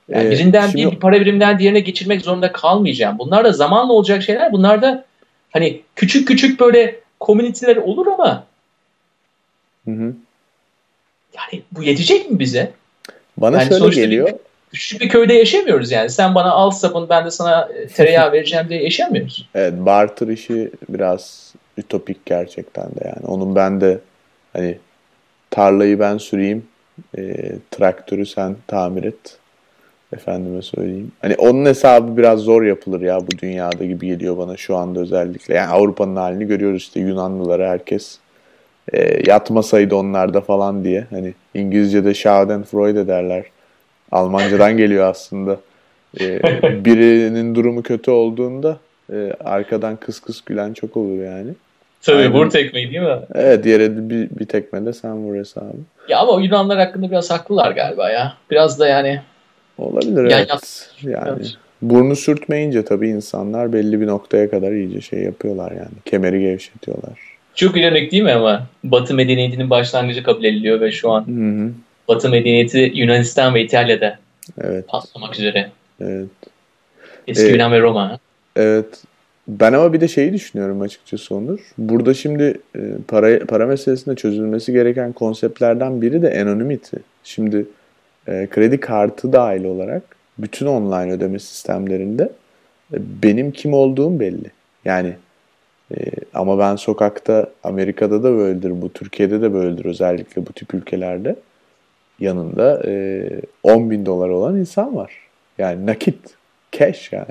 D: Yani
C: Ee,
D: birinden
C: şimdi-
D: bir, bir para birimden diğerine geçirmek zorunda kalmayacağım. Bunlar da zamanla olacak şeyler. Bunlar da hani küçük küçük böyle komüniteler olur ama
C: Hı hı.
D: yani bu yetecek mi bize?
C: Bana
D: Yani
C: şöyle geliyor.
D: Küçük bir köyde yaşamıyoruz yani. Sen bana al sabun ben de sana e, *laughs* tereyağı vereceğim diye yaşamıyoruz.
C: Evet, barter işi biraz ütopik gerçekten de yani. Onun ben de hani tarlayı ben süreyim, e, traktörü sen tamir et. Efendime söyleyeyim. Hani onun hesabı biraz zor yapılır ya bu dünyada gibi geliyor bana şu anda özellikle. Yani Avrupa'nın halini görüyoruz işte Yunanlıları herkes e, yatmasaydı onlarda falan diye. Hani İngilizce'de Schadenfreude derler. Almancadan geliyor aslında. E, *laughs* birinin durumu kötü olduğunda e, arkadan kıs kıs gülen çok olur yani.
D: Tabii
C: Aynen.
D: vur tekmeyi değil mi?
C: Evet diğeri de bir, bir tekme de sen vur hesabı.
D: Ya ama Yunanlar hakkında biraz haklılar galiba ya. Biraz da yani.
C: Olabilir
D: Yani
C: evet. Yani
D: evet.
C: burnu sürtmeyince tabii insanlar belli bir noktaya kadar iyice şey yapıyorlar yani. Kemeri gevşetiyorlar.
D: Çok ironik değil mi ama? Batı medeniyetinin başlangıcı kabul ediliyor ve şu an
C: Hı hı.
D: Batı medeniyeti Yunanistan ve İtalya'da
C: Evet.
D: patlamak üzere.
C: Evet.
D: Eski
C: Evet.
D: Yunan ve Roma.
C: Evet. Ben ama bir de şeyi düşünüyorum açıkçası Onur. Burada şimdi e, para para meselesinde çözülmesi gereken konseptlerden biri de anonymity. Şimdi e, kredi kartı dahil olarak bütün online ödeme sistemlerinde e, benim kim olduğum belli. Yani e, ama ben sokakta Amerika'da da böyledir bu, Türkiye'de de böyledir özellikle bu tip ülkelerde. Yanında e, 10 bin dolar olan insan var. Yani nakit, cash yani.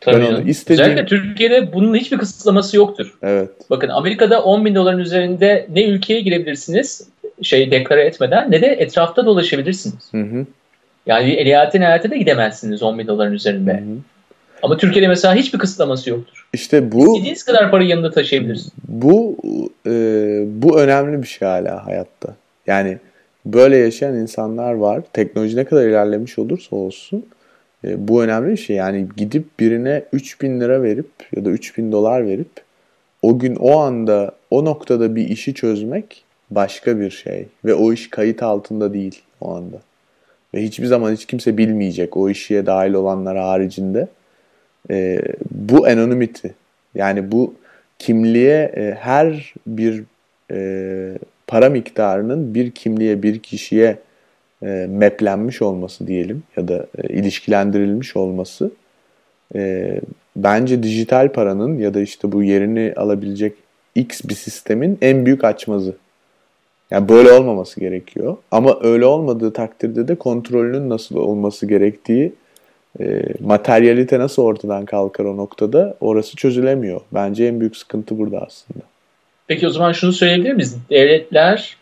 D: Tabii
C: Ben onu istediğim-
D: Özellikle Türkiye'de bunun hiçbir kısıtlaması yoktur.
C: Evet.
D: Bakın Amerika'da 10 bin doların üzerinde ne ülkeye girebilirsiniz şey deklare etmeden ne de etrafta dolaşabilirsiniz.
C: Hı hı.
D: Yani eyaletin eyalete de gidemezsiniz 10 bin doların
C: Hı
D: üzerinde.
C: hı.
D: Ama Türkiye'de mesela hiçbir kısıtlaması yoktur.
C: İşte bu
D: İstediğiniz kadar parayı yanında taşıyabilirsiniz.
C: bu e, bu önemli bir şey hala hayatta. Yani böyle yaşayan insanlar var. Teknoloji ne kadar ilerlemiş olursa olsun e, bu önemli bir şey. Yani gidip birine 3000 lira verip ya da 3000 dolar verip o gün o anda o noktada bir işi çözmek başka bir şey ve o iş kayıt altında değil o anda. Ve hiçbir zaman hiç kimse bilmeyecek o işe dahil olanlar haricinde. E, bu anonymity yani bu kimliğe e, her bir e, para miktarının bir kimliğe bir kişiye e, maplenmiş olması diyelim ya da e, ilişkilendirilmiş olması e, bence dijital paranın ya da işte bu yerini alabilecek X bir sistemin en büyük açmazı. Yani böyle olmaması gerekiyor. Ama öyle olmadığı takdirde de kontrolünün nasıl olması gerektiği e, materyalite nasıl ortadan kalkar o noktada orası çözülemiyor. Bence en büyük sıkıntı burada aslında.
D: Peki o zaman şunu söyleyebilir miyiz? Devletler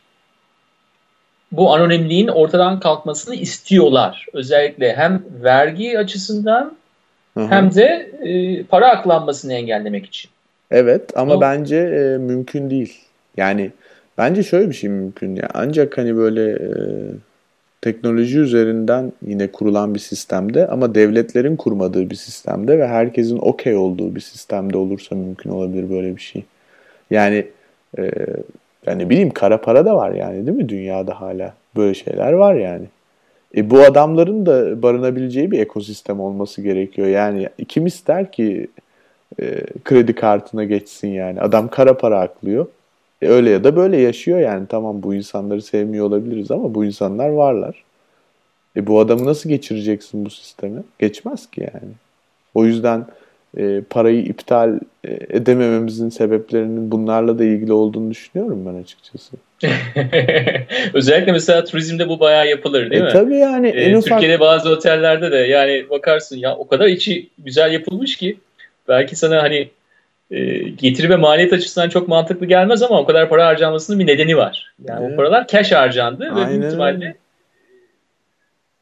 D: bu anonimliğin ortadan kalkmasını istiyorlar. Özellikle hem vergi açısından
C: Hı hı.
D: hem de e, para aklanmasını engellemek için.
C: Evet ama
D: O-
C: bence e, mümkün değil. Yani bence şöyle bir şey mümkün ya. Ancak hani böyle e, teknoloji üzerinden yine kurulan bir sistemde ama devletlerin kurmadığı bir sistemde ve herkesin okey olduğu bir sistemde olursa mümkün olabilir böyle bir şey. Yani e, yani bileyim kara para da var yani değil mi dünyada hala böyle şeyler var yani. E, bu adamların da barınabileceği bir ekosistem olması gerekiyor. Yani kim ister ki e, kredi kartına geçsin yani. Adam kara para aklıyor. E, öyle ya da böyle yaşıyor yani. Tamam bu insanları sevmiyor olabiliriz ama bu insanlar varlar. E, bu adamı nasıl geçireceksin bu sisteme? Geçmez ki yani. O yüzden e, parayı iptal e, edemememizin sebeplerinin bunlarla da ilgili olduğunu düşünüyorum ben açıkçası. *laughs*
D: Özellikle mesela turizmde bu bayağı yapılır değil
C: e,
D: mi?
C: Tabii yani.
D: E, en Türkiye'de ufak... bazı otellerde de yani bakarsın ya o kadar içi güzel yapılmış ki belki sana hani e, getiri ve maliyet açısından çok mantıklı gelmez ama o kadar para harcanmasının bir nedeni var. Yani evet. o paralar cash harcandı Aynen. ve büyük ihtimalle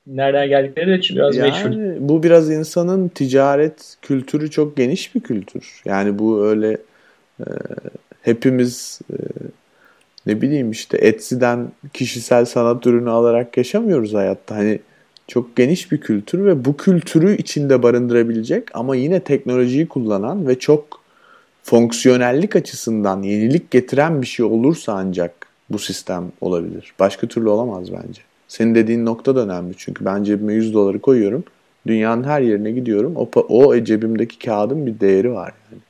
D: nereden geldikleri de biraz yani, meşhur.
C: Bu biraz insanın ticaret kültürü çok geniş bir kültür. Yani bu öyle e, hepimiz e, ne bileyim işte Etsy'den kişisel sanat ürünü alarak yaşamıyoruz hayatta. Hani çok geniş bir kültür ve bu kültürü içinde barındırabilecek ama yine teknolojiyi kullanan ve çok fonksiyonellik açısından yenilik getiren bir şey olursa ancak bu sistem olabilir. Başka türlü olamaz bence. Senin dediğin nokta da önemli çünkü ben cebime 100 doları koyuyorum. Dünyanın her yerine gidiyorum. O, o cebimdeki kağıdın bir değeri var yani.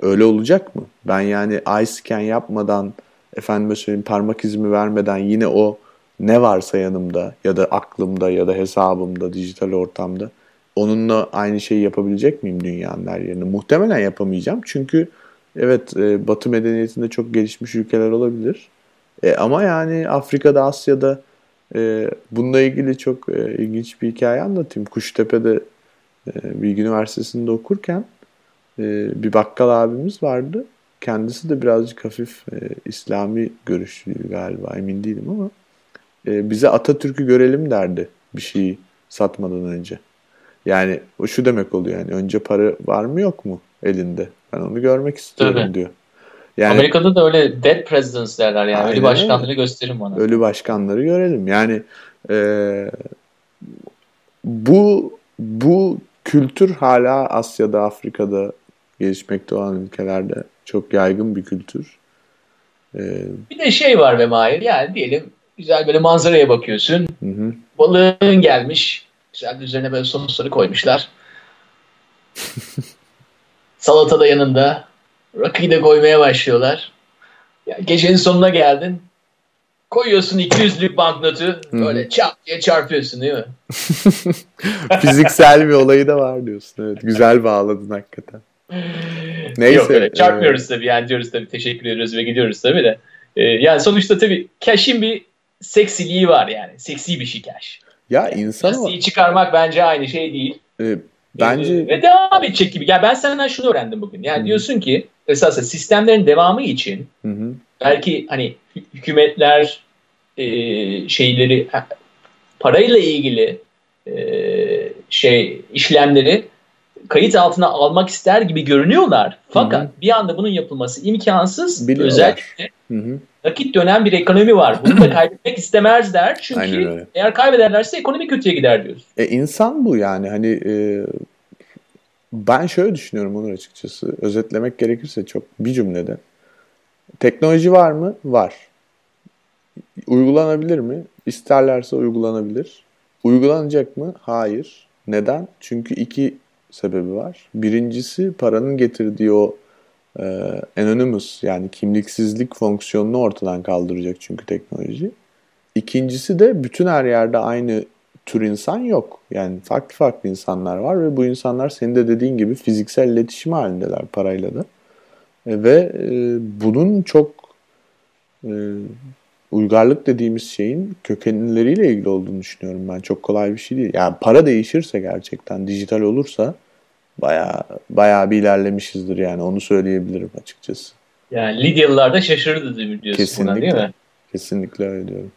C: Öyle olacak mı? Ben yani eye scan yapmadan efendime söyleyeyim parmak izimi vermeden yine o ne varsa yanımda ya da aklımda ya da hesabımda dijital ortamda onunla aynı şeyi yapabilecek miyim dünyanın her yerine? Muhtemelen yapamayacağım. Çünkü evet e, Batı medeniyetinde çok gelişmiş ülkeler olabilir. E, ama yani Afrika'da, Asya'da e, bununla ilgili çok e, ilginç bir hikaye anlatayım. Kuştepe'de e, Bilgi Üniversitesi'nde okurken e, bir bakkal abimiz vardı. Kendisi de birazcık hafif e, İslami görüşlüydü galiba emin değilim ama e, bize Atatürk'ü görelim derdi bir şeyi satmadan önce. Yani o şu demek oluyor yani önce para var mı yok mu elinde? Ben onu görmek istiyorum Tabii. diyor.
D: Yani, Amerika'da da öyle dead presidents derler yani. Aynen, ölü başkanları gösterin bana.
C: Ölü başkanları görelim. Yani e, bu bu kültür hala Asya'da, Afrika'da gelişmekte olan ülkelerde çok yaygın bir kültür.
D: Ee, bir de şey var ve Mahir yani diyelim güzel böyle manzaraya bakıyorsun. Hı hı. Balığın gelmiş. Güzel üzerine böyle sosları koymuşlar. *laughs* Salata da yanında. Rakıyı da koymaya başlıyorlar. Ya gecenin sonuna geldin. Koyuyorsun 200'lük banknotu böyle çap diye çarpıyorsun değil mi? *laughs*
C: Fiziksel bir olayı da var diyorsun. Evet, güzel bağladın hakikaten. *laughs*
D: Neyse. Yok öyle çarpmıyoruz ee... tabii yani diyoruz tabii teşekkür ediyoruz ve gidiyoruz tabii de. Ee, yani sonuçta tabii cash'in bir seksiliği var yani. Seksi bir şey cash.
C: Ya insan
D: o... çıkarmak bence aynı şey değil.
C: Ee, bence... Ee,
D: ve devam edecek gibi. Ya ben senden şunu öğrendim bugün. Yani Hı. diyorsun ki esasında sistemlerin devamı için Hı. belki hani hükümetler e, şeyleri parayla ilgili e, şey işlemleri kayıt altına almak ister gibi görünüyorlar. Fakat Hı-hı. bir anda bunun yapılması imkansız. Biliyorlar. Özellikle Hı-hı. Nakit dönen bir ekonomi var. Bunu da *clears throat* kaybetmek istemezler. Çünkü eğer kaybederlerse ekonomi kötüye gider diyoruz.
C: E, insan bu yani. Hani e, ben şöyle düşünüyorum onu açıkçası. Özetlemek gerekirse çok bir cümlede. Teknoloji var mı? Var. Uygulanabilir mi? İsterlerse uygulanabilir. Uygulanacak mı? Hayır. Neden? Çünkü iki sebebi var. Birincisi paranın getirdiği o e, anonymous yani kimliksizlik fonksiyonunu ortadan kaldıracak çünkü teknoloji. İkincisi de bütün her yerde aynı tür insan yok. Yani farklı farklı insanlar var ve bu insanlar senin de dediğin gibi fiziksel iletişim halindeler parayla da. E, ve e, bunun çok e, uygarlık dediğimiz şeyin kökenleriyle ilgili olduğunu düşünüyorum ben. Çok kolay bir şey değil. Yani para değişirse gerçekten dijital olursa baya baya bir ilerlemişizdir yani onu söyleyebilirim açıkçası.
D: Yani Lidyalılar da şaşırdı diyorsun Kesinlikle. Buna, değil mi?
C: Kesinlikle öyle diyorum.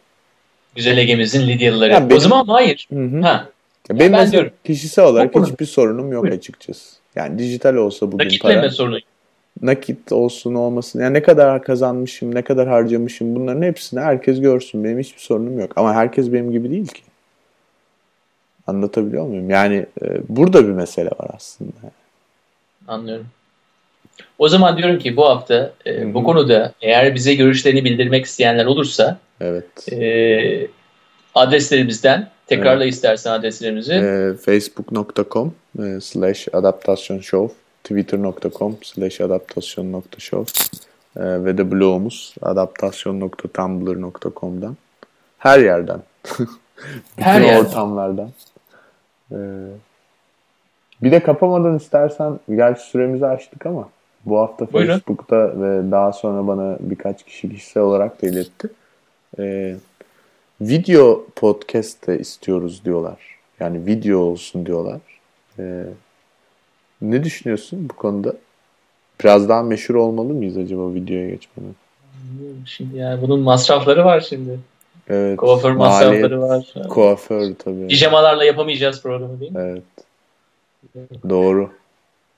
D: Güzel Ege'mizin Lidyalıları. Yani benim, o zaman hayır. Hı hı. Ha.
C: Ya benim ben diyorum. kişisel olarak Yok hiçbir sorunum yok açıkçası. Yani dijital olsa bugün
D: Nakitleme para. sorunu.
C: nakit olsun olmasın. Yani ne kadar kazanmışım, ne kadar harcamışım bunların hepsini herkes görsün. Benim hiçbir sorunum yok. Ama herkes benim gibi değil ki. Anlatabiliyor muyum? Yani e, burada bir mesele var aslında.
D: Anlıyorum. O zaman diyorum ki bu hafta e, bu konuda eğer bize görüşlerini bildirmek isteyenler olursa
C: Evet.
D: e, adreslerimizden tekrarla istersen adreslerimizi.
C: E, Facebook.com e, slash adaptasyon show Twitter.com slash adaptasyon.show e, ve de blogumuz adaptasyon.tumblr.com'dan her yerden *laughs* bütün
D: Her yerden.
C: Ortamlardan e, bir de kapamadan istersen gerçi süremizi açtık ama bu hafta
D: Buyurun.
C: Facebook'ta ve daha sonra bana birkaç kişi kişisel olarak da iletti. E, video podcast de istiyoruz diyorlar. Yani video olsun diyorlar. E, ne düşünüyorsun bu konuda? Biraz daha meşhur olmalı mıyız acaba videoya geçmeden?
D: Şimdi yani bunun masrafları var şimdi.
C: Evet.
D: Kuaför masrafları var.
C: Kuaför tabii.
D: Pijamalarla yapamayacağız programı değil mi?
C: Evet. Doğru.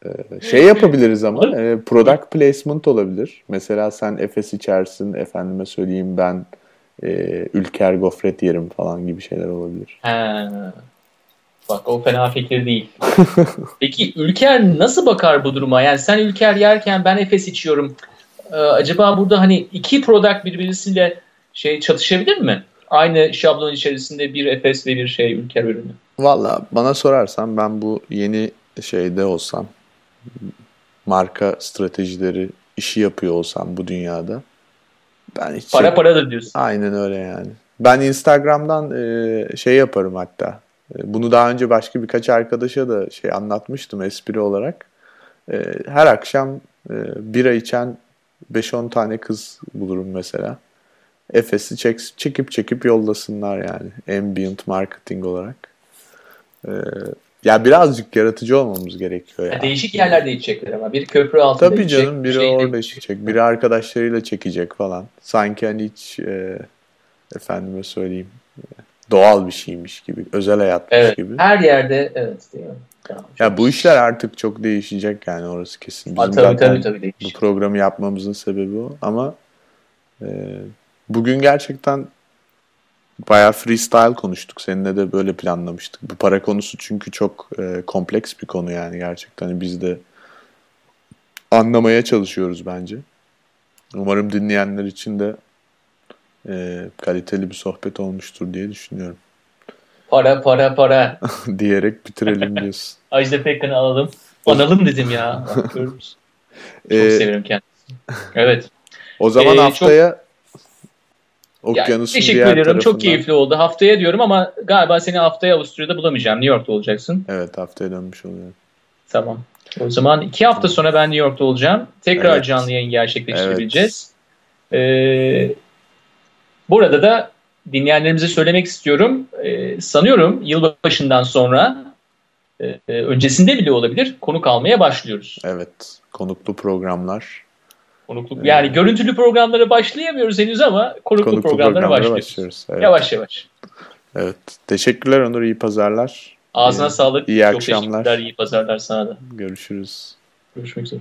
C: Ee, şey yapabiliriz ama e, product placement olabilir. Mesela sen Efes içersin, efendime söyleyeyim ben e, Ülker gofret yerim falan gibi şeyler olabilir.
D: He. Bak o fena fikir değil. *laughs* Peki Ülker nasıl bakar bu duruma? Yani sen Ülker yerken ben Efes içiyorum. Ee, acaba burada hani iki product birbirisiyle şey çatışabilir mi? Aynı şablon içerisinde bir Efes ve bir şey Ülker ürünü.
C: Valla bana sorarsan ben bu yeni şeyde olsam marka stratejileri işi yapıyor olsam bu dünyada ben hiç
D: Para paradır diyorsun.
C: Aynen öyle yani. Ben Instagram'dan e, şey yaparım hatta. E, bunu daha önce başka birkaç arkadaşa da şey anlatmıştım espri olarak. E, her akşam e, bira içen 5-10 tane kız bulurum mesela. Efes'i çek, çekip çekip yollasınlar yani. Ambient marketing olarak. E, ya birazcık yaratıcı olmamız gerekiyor ya.
D: Ya değişik yerlerde içecekler ama. Bir köprü altında
C: Tabii
D: içecek,
C: canım biri
D: şeyde
C: orada
D: içecek.
C: içecek, biri arkadaşlarıyla çekecek falan. Sanki hani hiç e, efendime söyleyeyim doğal bir şeymiş gibi, özel hayatmış
D: Evet.
C: gibi.
D: Her yerde evet değil mi? Tamam.
C: Ya bu işler artık çok değişecek yani orası kesin. Bizim
D: tabii
C: zaten
D: tabii tabii
C: bu
D: değişik.
C: programı yapmamızın sebebi o. Ama e, bugün gerçekten bayağı freestyle konuştuk. Seninle de böyle planlamıştık. Bu para konusu çünkü çok e, kompleks bir konu yani gerçekten. Hani Biz de anlamaya çalışıyoruz bence. Umarım dinleyenler için de e, kaliteli bir sohbet olmuştur diye düşünüyorum.
D: Para para para. *laughs*
C: Diyerek bitirelim *laughs* diyorsun.
D: Ajda Pekkan'ı alalım. Analım dedim ya. *laughs* Bak? Çok
C: E,
D: severim kendisini. Evet.
C: o zaman
D: Ee,
C: haftaya
D: Ya,
C: okyanusun
D: teşekkür
C: diğer
D: ediyorum. Çok keyifli oldu. Haftaya diyorum ama galiba seni haftaya Avusturya'da bulamayacağım. New York'ta olacaksın.
C: Evet haftaya dönmüş oluyor.
D: Tamam. O zaman iki hafta sonra ben New York'ta olacağım. Tekrar
C: Evet.
D: canlı yayın gerçekleştirebileceğiz. Ee, burada da dinleyenlerimize söylemek istiyorum. Ee, sanıyorum yılbaşından sonra e, e, öncesinde bile olabilir konuk almaya başlıyoruz.
C: Evet. Konuklu programlar.
D: Konukluk, yani görüntülü programlara başlayamıyoruz henüz ama konuklu,
C: Konuklu
D: programlara,
C: programlara
D: başlıyoruz.
C: başlıyoruz. Evet.
D: Yavaş yavaş.
C: Evet. Teşekkürler Onur. iyi pazarlar.
D: Ağzına
C: İyi-
D: sağlık.
C: iyi
D: Çok
C: akşamlar.
D: teşekkürler. İyi pazarlar sana da.
C: Görüşürüz.
D: Görüşmek üzere.